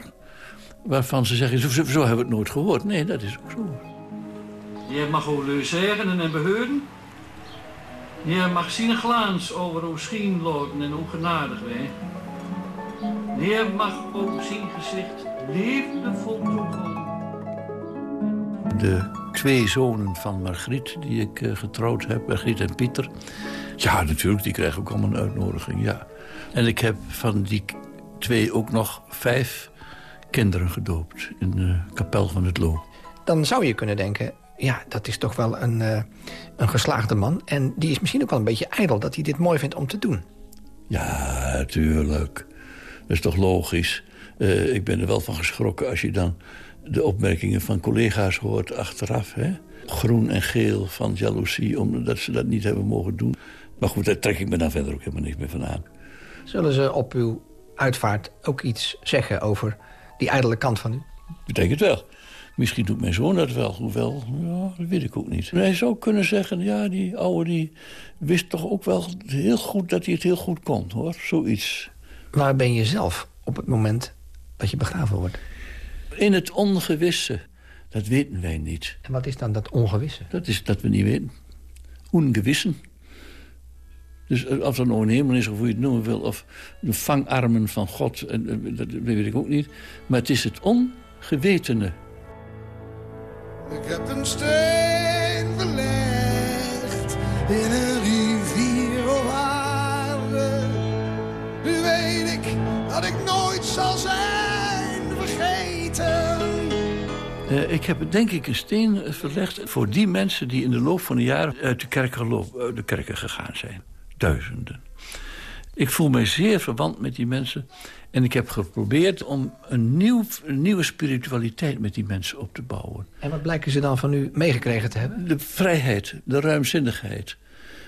waarvan ze zeggen, zo, zo hebben we het nooit gehoord. Nee, dat is ook zo. Je mag ook zeggen en beheuren. Je mag zien glans over hoe schien loten en hoe genadig wij. Je mag ook zien gezicht liefdevol toekomen. De twee zonen van Margriet, die ik uh, getrouwd heb, Margriet en Pieter. Ja, natuurlijk, die krijgen ook allemaal een uitnodiging, ja. En ik heb van die twee ook nog vijf kinderen gedoopt in de kapel van het Loo. Dan zou je kunnen denken, ja, dat is toch wel een, uh, een geslaagde man. En die is misschien ook wel een beetje ijdel dat hij dit mooi vindt om te doen. Ja, natuurlijk. Dat is toch logisch. Uh, ik ben er wel van geschrokken als je dan de opmerkingen van collega's hoort achteraf. Hè? Groen en geel van jaloezie, omdat ze dat niet hebben mogen doen. Maar goed, daar trek ik me dan verder ook helemaal niks meer van aan. Zullen ze op uw uitvaart ook iets zeggen over die ijdele kant van u? Ik denk het wel. Misschien doet mijn zoon dat wel, hoewel, ja, dat weet ik ook niet. Maar hij zou kunnen zeggen, ja, die oude die wist toch ook wel heel goed dat hij het heel goed kon, hoor. Zoiets. Waar ben je zelf op het moment dat je begraven wordt? In het ongewisse. Dat weten wij niet. En wat is dan dat ongewisse? Dat is dat we niet weten. Ongewissen. Dus of dat nou een hemel is, of hoe je het noemen wil... of de vangarmen van God, dat weet ik ook niet. Maar het is het ongewetene. Ik heb een steen verlegd in een rivier op aarde. Nu weet ik dat ik nooit zal zijn vergeten. Uh, ik heb denk ik een steen verlegd voor die mensen... die in de loop van de jaren uit de, kerk geloof, de kerken gegaan zijn. Duizenden. Ik voel mij zeer verwant met die mensen. En ik heb geprobeerd om een, nieuw, een nieuwe spiritualiteit met die mensen op te bouwen. En wat blijken ze dan van u meegekregen te hebben? De vrijheid, de ruimzinnigheid.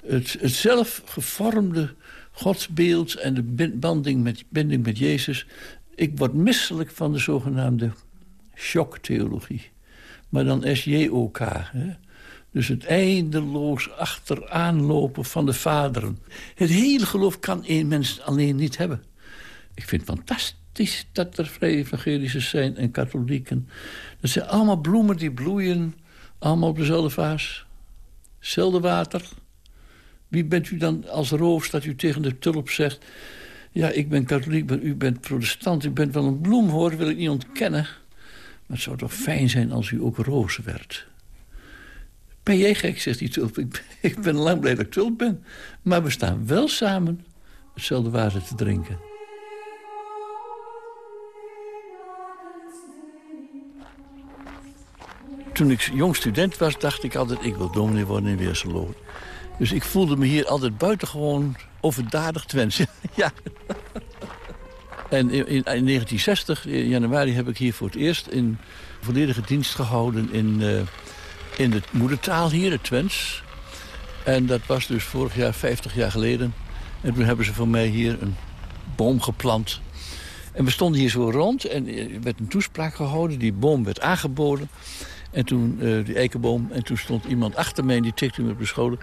Het, het zelf gevormde godsbeeld en de banding met, binding met Jezus. Ik word misselijk van de zogenaamde shocktheologie. Maar dan SJOK. Dus het eindeloos achteraan van de vaderen. Het hele geloof kan één mens alleen niet hebben. Ik vind het fantastisch dat er vrije evangelische zijn en katholieken. Dat zijn allemaal bloemen die bloeien. Allemaal op dezelfde vaas. Hetzelfde water. Wie bent u dan als roos dat u tegen de tulp zegt... ja, ik ben katholiek, maar u bent protestant. U bent wel een bloem, hoor, wil ik niet ontkennen. Maar het zou toch fijn zijn als u ook roos werd. Ben jij gek, zegt die tulp. Ik ben, lang blij dat ik tulp ben. Maar we staan wel samen hetzelfde water te drinken. Toen ik jong student was, dacht ik altijd... ik wil dominee worden in Weerseloot. Dus ik voelde me hier altijd buitengewoon overdadig Twents. ja. En in, in, 1960, in januari, heb ik hier voor het eerst... in volledige dienst gehouden in, uh, in de moedertaal hier, het Twents. En dat was dus vorig jaar, 50 jaar geleden. En toen hebben ze voor mij hier een boom geplant. En we stonden hier zo rond en er werd een toespraak gehouden. Die boom werd aangeboden. En toen, uh, die eikenboom. En toen stond iemand achter mij en die tikte me op de scholen.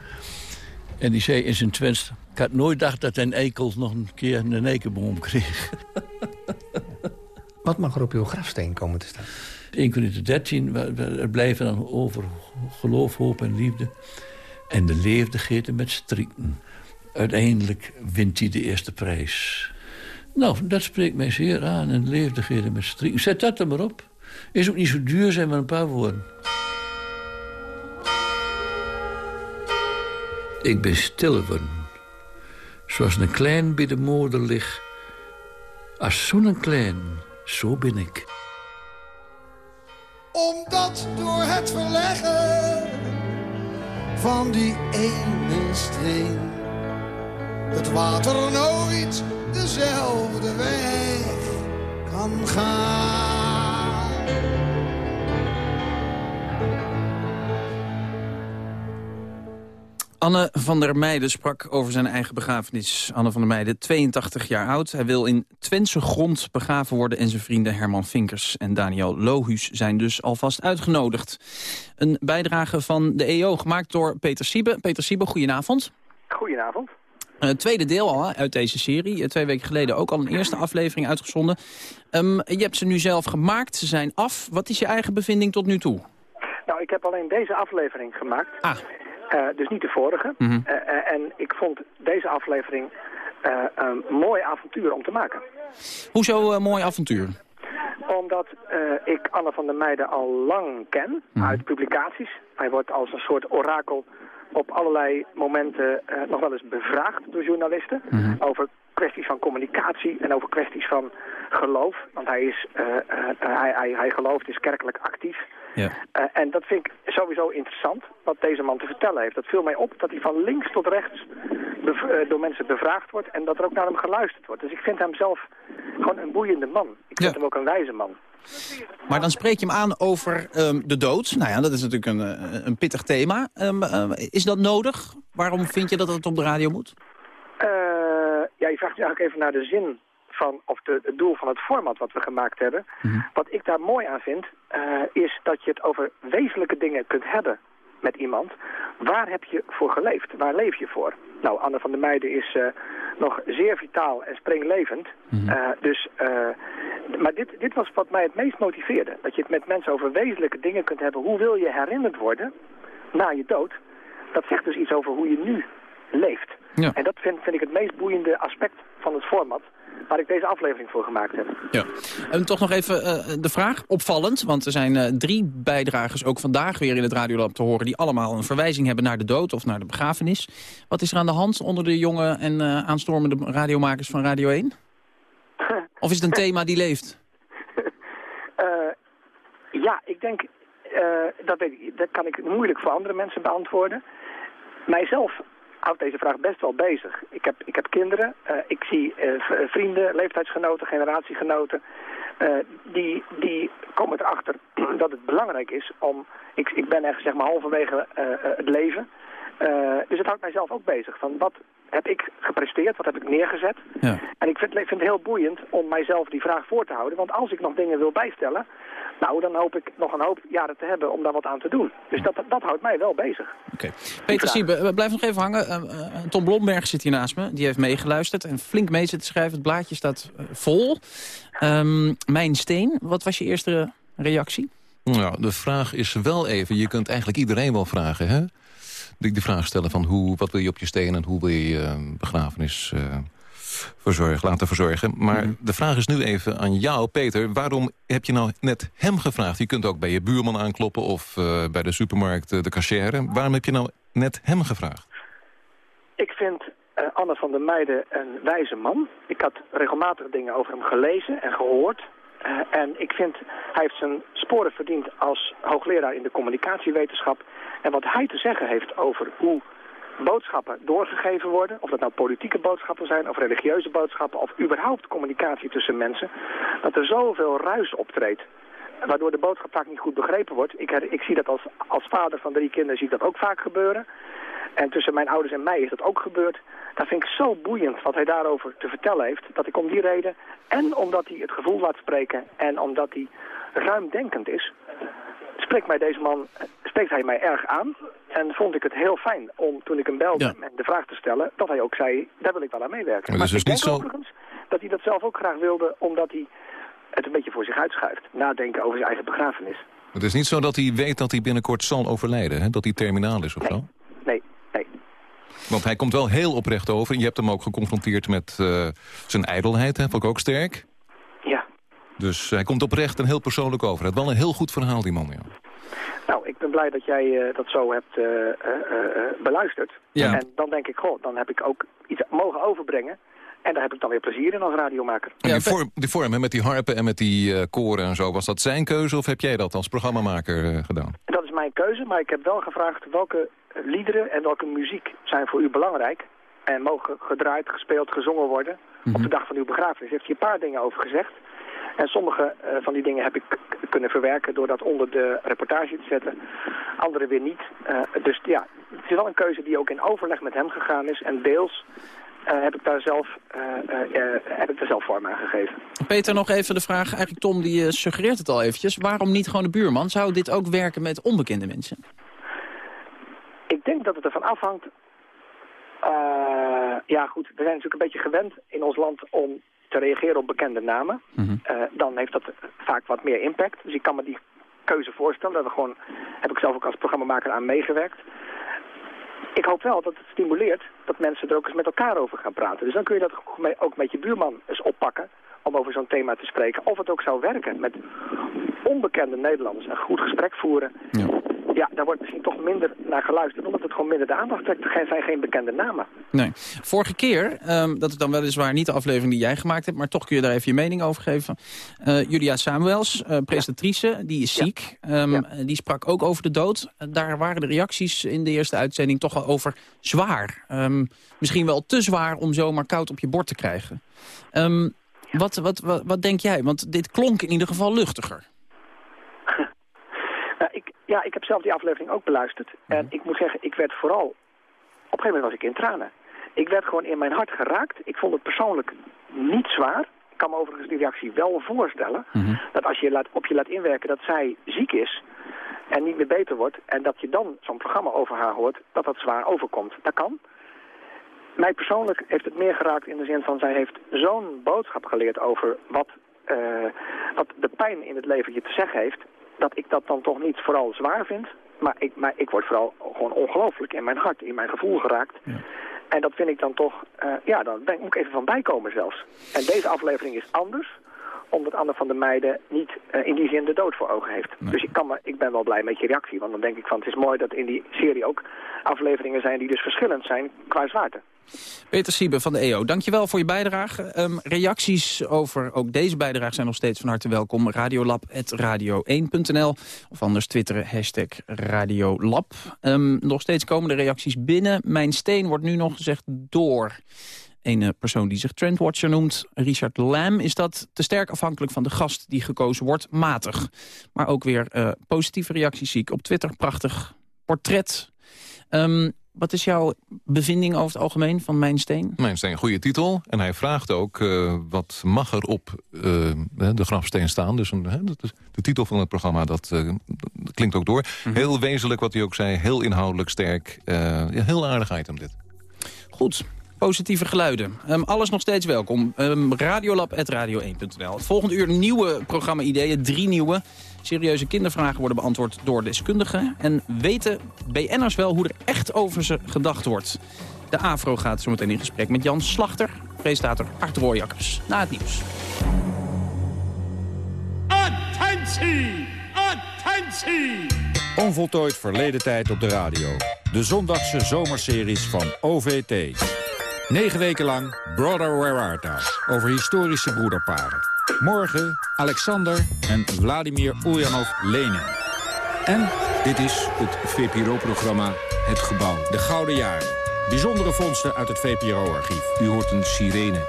En die zei in zijn Twents... Ik had nooit gedacht dat een eikel nog een keer een eikenboom kreeg. Wat mag er op uw grafsteen komen te staan? 1 Corinthië 13, er blijven dan over geloof, hoop en liefde. En de leefde met strikken. Uiteindelijk wint hij de eerste prijs. Nou, dat spreekt mij zeer aan. En leefde met strikken. Zet dat er maar op. Is ook niet zo duur, zijn maar een paar woorden. Ik ben stilleven, zoals een klein bij de moeder ligt. Als zo'n klein, zo ben ik. Van die ene steen... het water nooit dezelfde weg kan gaan. Anne van der Meijden sprak over zijn eigen begrafenis. Anne van der Meijden, 82 jaar oud. Hij wil in Twentse grond begraven worden... en zijn vrienden Herman Vinkers en Daniel Lohuus zijn dus alvast uitgenodigd. Een bijdrage van de EO gemaakt door Peter Siebe. Peter Siebe, goedenavond. Goedenavond. Uh, tweede deel al uit deze serie. Uh, twee weken geleden ook al een eerste aflevering uitgezonden. Um, je hebt ze nu zelf gemaakt, ze zijn af. Wat is je eigen bevinding tot nu toe? Nou, ik heb alleen deze aflevering gemaakt. Ah. Uh, dus niet de vorige. Mhm. en ik vond deze aflevering een mooi avontuur om te maken. Hoezo een mooi avontuur? Omdat ik Anne van der Meijden al lang ken Mhm. uit publicaties. Hij wordt als een soort orakel op allerlei momenten uh, nog wel eens bevraagd door journalisten. Mhm. Over kwesties van communicatie en over kwesties van geloof. Want hij, is, uh, hij, hij, hij gelooft, is kerkelijk actief. Ja. en dat vind ik sowieso interessant, wat deze man te vertellen heeft. Dat viel mij op dat hij van links tot rechts door mensen bevraagd wordt... en dat er ook naar hem geluisterd wordt. Dus ik vind hem zelf gewoon een boeiende man. Ik vind Ja. hem ook een wijze man. Maar dan spreek je hem aan over um, de dood. Nou ja, dat is natuurlijk een, uh, een pittig thema. Um, uh, is dat nodig? Waarom vind je dat het op de radio moet? Ja, je vraagt eigenlijk even naar de zin van, of de, het doel van het format wat we gemaakt hebben. Mhm. Wat ik daar mooi aan vind, is dat je het over wezenlijke dingen kunt hebben met iemand. Waar heb je voor geleefd? Waar leef je voor? Nou, Anne van der Meijden is uh, nog zeer vitaal en springlevend. Mhm. Uh, dus, uh, maar dit, dit was wat mij het meest motiveerde. Dat je het met mensen over wezenlijke dingen kunt hebben. Hoe wil je herinnerd worden na je dood? Dat zegt dus iets over hoe je nu leeft. Ja. En dat vind, vind ik het meest boeiende aspect van het format waar ik deze aflevering voor gemaakt heb. Ja. En toch nog even uh, de vraag, opvallend, want er zijn uh, drie bijdragers ook vandaag weer in het Radiolab te horen... die allemaal een verwijzing hebben naar de dood of naar de begrafenis. Wat is er aan de hand onder de jonge en uh, aanstormende radiomakers van Radio 1? of is het een thema die leeft? ja, ik denk, dat, weet ik, dat kan ik moeilijk voor andere mensen beantwoorden. Mijzelf houdt deze vraag best wel bezig. Ik heb, ik heb kinderen, uh, ik zie uh, vrienden, leeftijdsgenoten, generatiegenoten. Die, die komen erachter dat het belangrijk is om... Ik, ik ben echt zeg maar halverwege het leven. Dus het houdt mijzelf ook bezig. Van wat heb ik gepresteerd, wat heb ik neergezet? Ja. En ik vind, ik vind het heel boeiend om mijzelf die vraag voor te houden. Want als ik nog dingen wil bijstellen... Nou, dan hoop ik nog een hoop jaren te hebben om daar wat aan te doen. Dus dat, dat houdt mij wel bezig. Oké. Okay. Peter Siebe, blijf nog even hangen. Uh, uh, Tom Blomberg zit hier naast me. Die heeft meegeluisterd en flink mee zitten schrijven. Het blaadje staat uh, vol. Um, Mijn Steen, wat was je eerste reactie? Nou, de vraag is wel even... Je kunt eigenlijk iedereen wel vragen, hè? Die de vraag stellen van hoe, wat wil je op je steen... en hoe wil je je begrafenis verzorgen, laten verzorgen. Maar mhm. de vraag is nu even aan jou, Peter. Waarom heb je nou net hem gevraagd? Je kunt ook bij je buurman aankloppen of bij de supermarkt de cashier. Waarom heb je nou net hem gevraagd? Ik vind uh, Anne van der Meijden een wijze man. Ik had regelmatig dingen over hem gelezen en gehoord. Uh, en ik vind, hij heeft zijn sporen verdiend als hoogleraar in de communicatiewetenschap. En wat hij te zeggen heeft over hoe boodschappen doorgegeven worden, of dat nou politieke boodschappen zijn of religieuze boodschappen, of überhaupt communicatie tussen mensen, dat er zoveel ruis optreedt waardoor de boodschap vaak niet goed begrepen wordt. Ik, ik zie dat als, als vader van drie kinderen zie ik dat ook vaak gebeuren. En tussen mijn ouders en mij is dat ook gebeurd. Dat vind ik zo boeiend wat hij daarover te vertellen heeft. Dat ik om die reden, en omdat hij het gevoel laat spreken... en omdat hij ruimdenkend is... spreekt, mij deze man, spreekt hij mij erg aan. En vond ik het heel fijn om, toen ik hem belde ja. de vraag te stellen... dat hij ook zei, daar wil ik wel aan meewerken. Maar, dus ik denk zo... overigens dat hij dat zelf ook graag wilde... omdat hij het een beetje voor zich uitschuift. Nadenken over zijn eigen begrafenis. Het is niet zo dat hij weet dat hij binnenkort zal overlijden, hè? dat hij terminaal is of nee. zo? Nee, nee. Want hij komt wel heel oprecht over. Je hebt hem ook geconfronteerd met uh, zijn ijdelheid, hè? vond ik ook sterk. Dus hij komt oprecht en heel persoonlijk over. Het wel een heel goed verhaal, die man. Ja. Nou, ik ben blij dat jij uh, dat zo hebt uh, beluisterd. Ja. En dan denk ik, goh, dan heb ik ook iets mogen overbrengen en daar heb ik dan weer plezier in als radiomaker. Ja, die, vorm, die vorm met die harpen en met die uh, koren en zo, was dat zijn keuze of heb jij dat als programmamaker uh, gedaan? Dat is mijn keuze, maar ik heb wel gevraagd welke liederen en welke muziek zijn voor u belangrijk. En mogen gedraaid, gespeeld, gezongen worden. Mm -hmm. Op de dag van uw begrafenis heeft hij een paar dingen over gezegd. En sommige uh, van die dingen heb ik kunnen verwerken door dat onder de reportage te zetten. Andere weer niet. dus ja, het is wel een keuze die ook in overleg met hem gegaan is. En deels uh, heb, ik daar zelf, uh, uh, heb ik daar zelf vorm aan gegeven. Peter, nog even de vraag. Eigenlijk Tom die suggereert het al eventjes. Waarom niet gewoon de buurman? Zou dit ook werken met onbekende mensen? Ik denk dat het ervan afhangt... ja goed, we zijn natuurlijk een beetje gewend in ons land om te reageren op bekende namen. Mm -hmm. dan heeft dat vaak wat meer impact. Dus ik kan me die keuze voorstellen. Dat we gewoon, heb ik zelf ook als programmamaker aan meegewerkt. Ik hoop wel dat het stimuleert dat mensen er ook eens met elkaar over gaan praten. Dus dan kun je dat ook met je buurman eens oppakken om over zo'n thema te spreken. Of het ook zou werken met onbekende Nederlanders een goed gesprek voeren. Ja. Ja, daar wordt misschien toch minder naar geluisterd, omdat het gewoon minder de aandacht trekt. Er zijn geen bekende namen. Nee. Vorige keer, um, dat is dan weliswaar niet de aflevering die jij gemaakt hebt, maar toch kun je daar even je mening over geven. Uh, Julia Samuels, uh, presentatrice, ja. die is ziek. Ja. Um, ja. Die sprak ook over de dood. Daar waren de reacties in de eerste uitzending toch wel over zwaar. Um, misschien wel te zwaar om zomaar koud op je bord te krijgen. Wat, wat, wat, wat denk jij? Want dit klonk in ieder geval luchtiger. Ja, ik heb zelf die aflevering ook beluisterd. Mm. En ik moet zeggen, ik werd vooral... Op een gegeven moment was ik in tranen. Ik werd gewoon in mijn hart geraakt. Ik vond het persoonlijk niet zwaar. Ik kan me overigens die reactie wel voorstellen. Mm -hmm. Dat als je laat, op je laat inwerken dat zij ziek is en niet meer beter wordt... en dat je dan zo'n programma over haar hoort, dat dat zwaar overkomt. Dat kan. Mij persoonlijk heeft het meer geraakt in de zin van... zij heeft zo'n boodschap geleerd over wat, uh, wat de pijn in het leven je te zeggen heeft... dat ik dat dan toch niet vooral zwaar vind... maar ik, maar ik word vooral gewoon ongelooflijk in mijn hart, in mijn gevoel geraakt... Ja. En dat vind ik dan toch, uh, ja, dan ben, moet ik even van bijkomen zelfs. En deze aflevering is anders, omdat Anne van der Meijden niet uh, in die zin de dood voor ogen heeft. Nee. Dus ik, kan me, ik ben wel blij met je reactie, want dan denk ik van het is mooi dat in die serie ook afleveringen zijn die dus verschillend zijn qua zwaarte. Peter Siebe van de EO, dankjewel voor je bijdrage. Um, reacties over ook deze bijdrage zijn nog steeds van harte welkom. Radiolab.radio1.nl of anders twitteren hashtag Radiolab. Um, nog steeds komen de reacties binnen. Mijn steen wordt nu nog gezegd door een persoon die zich Trendwatcher noemt, Richard Lam, is dat te sterk afhankelijk van de gast die gekozen wordt, matig. Maar ook weer uh, positieve reacties zie ik op Twitter. Prachtig portret. Um, wat is jouw bevinding over het algemeen van Mijn Steen? Mijn Steen, goede titel. En hij vraagt ook uh, wat mag er op uh, de grafsteen staan. Dus een, de, de titel van het programma, dat, uh, dat klinkt ook door. Mm -hmm. Heel wezenlijk wat hij ook zei, heel inhoudelijk sterk. ja, heel aardig item dit. Goed, positieve geluiden. Um, alles nog steeds welkom. Um, Radiolab.radio1.nl. Het volgende uur nieuwe programma-ideeën, drie nieuwe. Serieuze kindervragen worden beantwoord door deskundigen. En weten BN'ers wel hoe er echt over ze gedacht wordt. De AVRO gaat zo meteen in gesprek met Jan Slachter, presentator Art Rooijakkers. Na het nieuws. Attentie! Attentie! Onvoltooid verleden tijd op de radio. De zondagse zomerseries van OVT. Negen weken lang Brother Where Art Thou? Over historische broederparen. Morgen Alexander en Vladimir Ulyanov Lenin. En dit is het VPRO-programma Het Gebouw. De Gouden Jaren. Bijzondere vondsten uit het VPRO-archief. U hoort een sirene.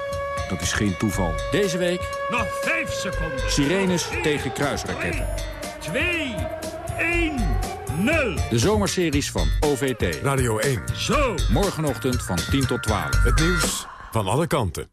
Dat is geen toeval. Deze week... Nog vijf seconden. Sirenes tegen kruisraketten. 2, 1, 0. De zomerseries van OVT. Radio 1. Zo. Morgenochtend van 10 tot 12. Het nieuws van alle kanten.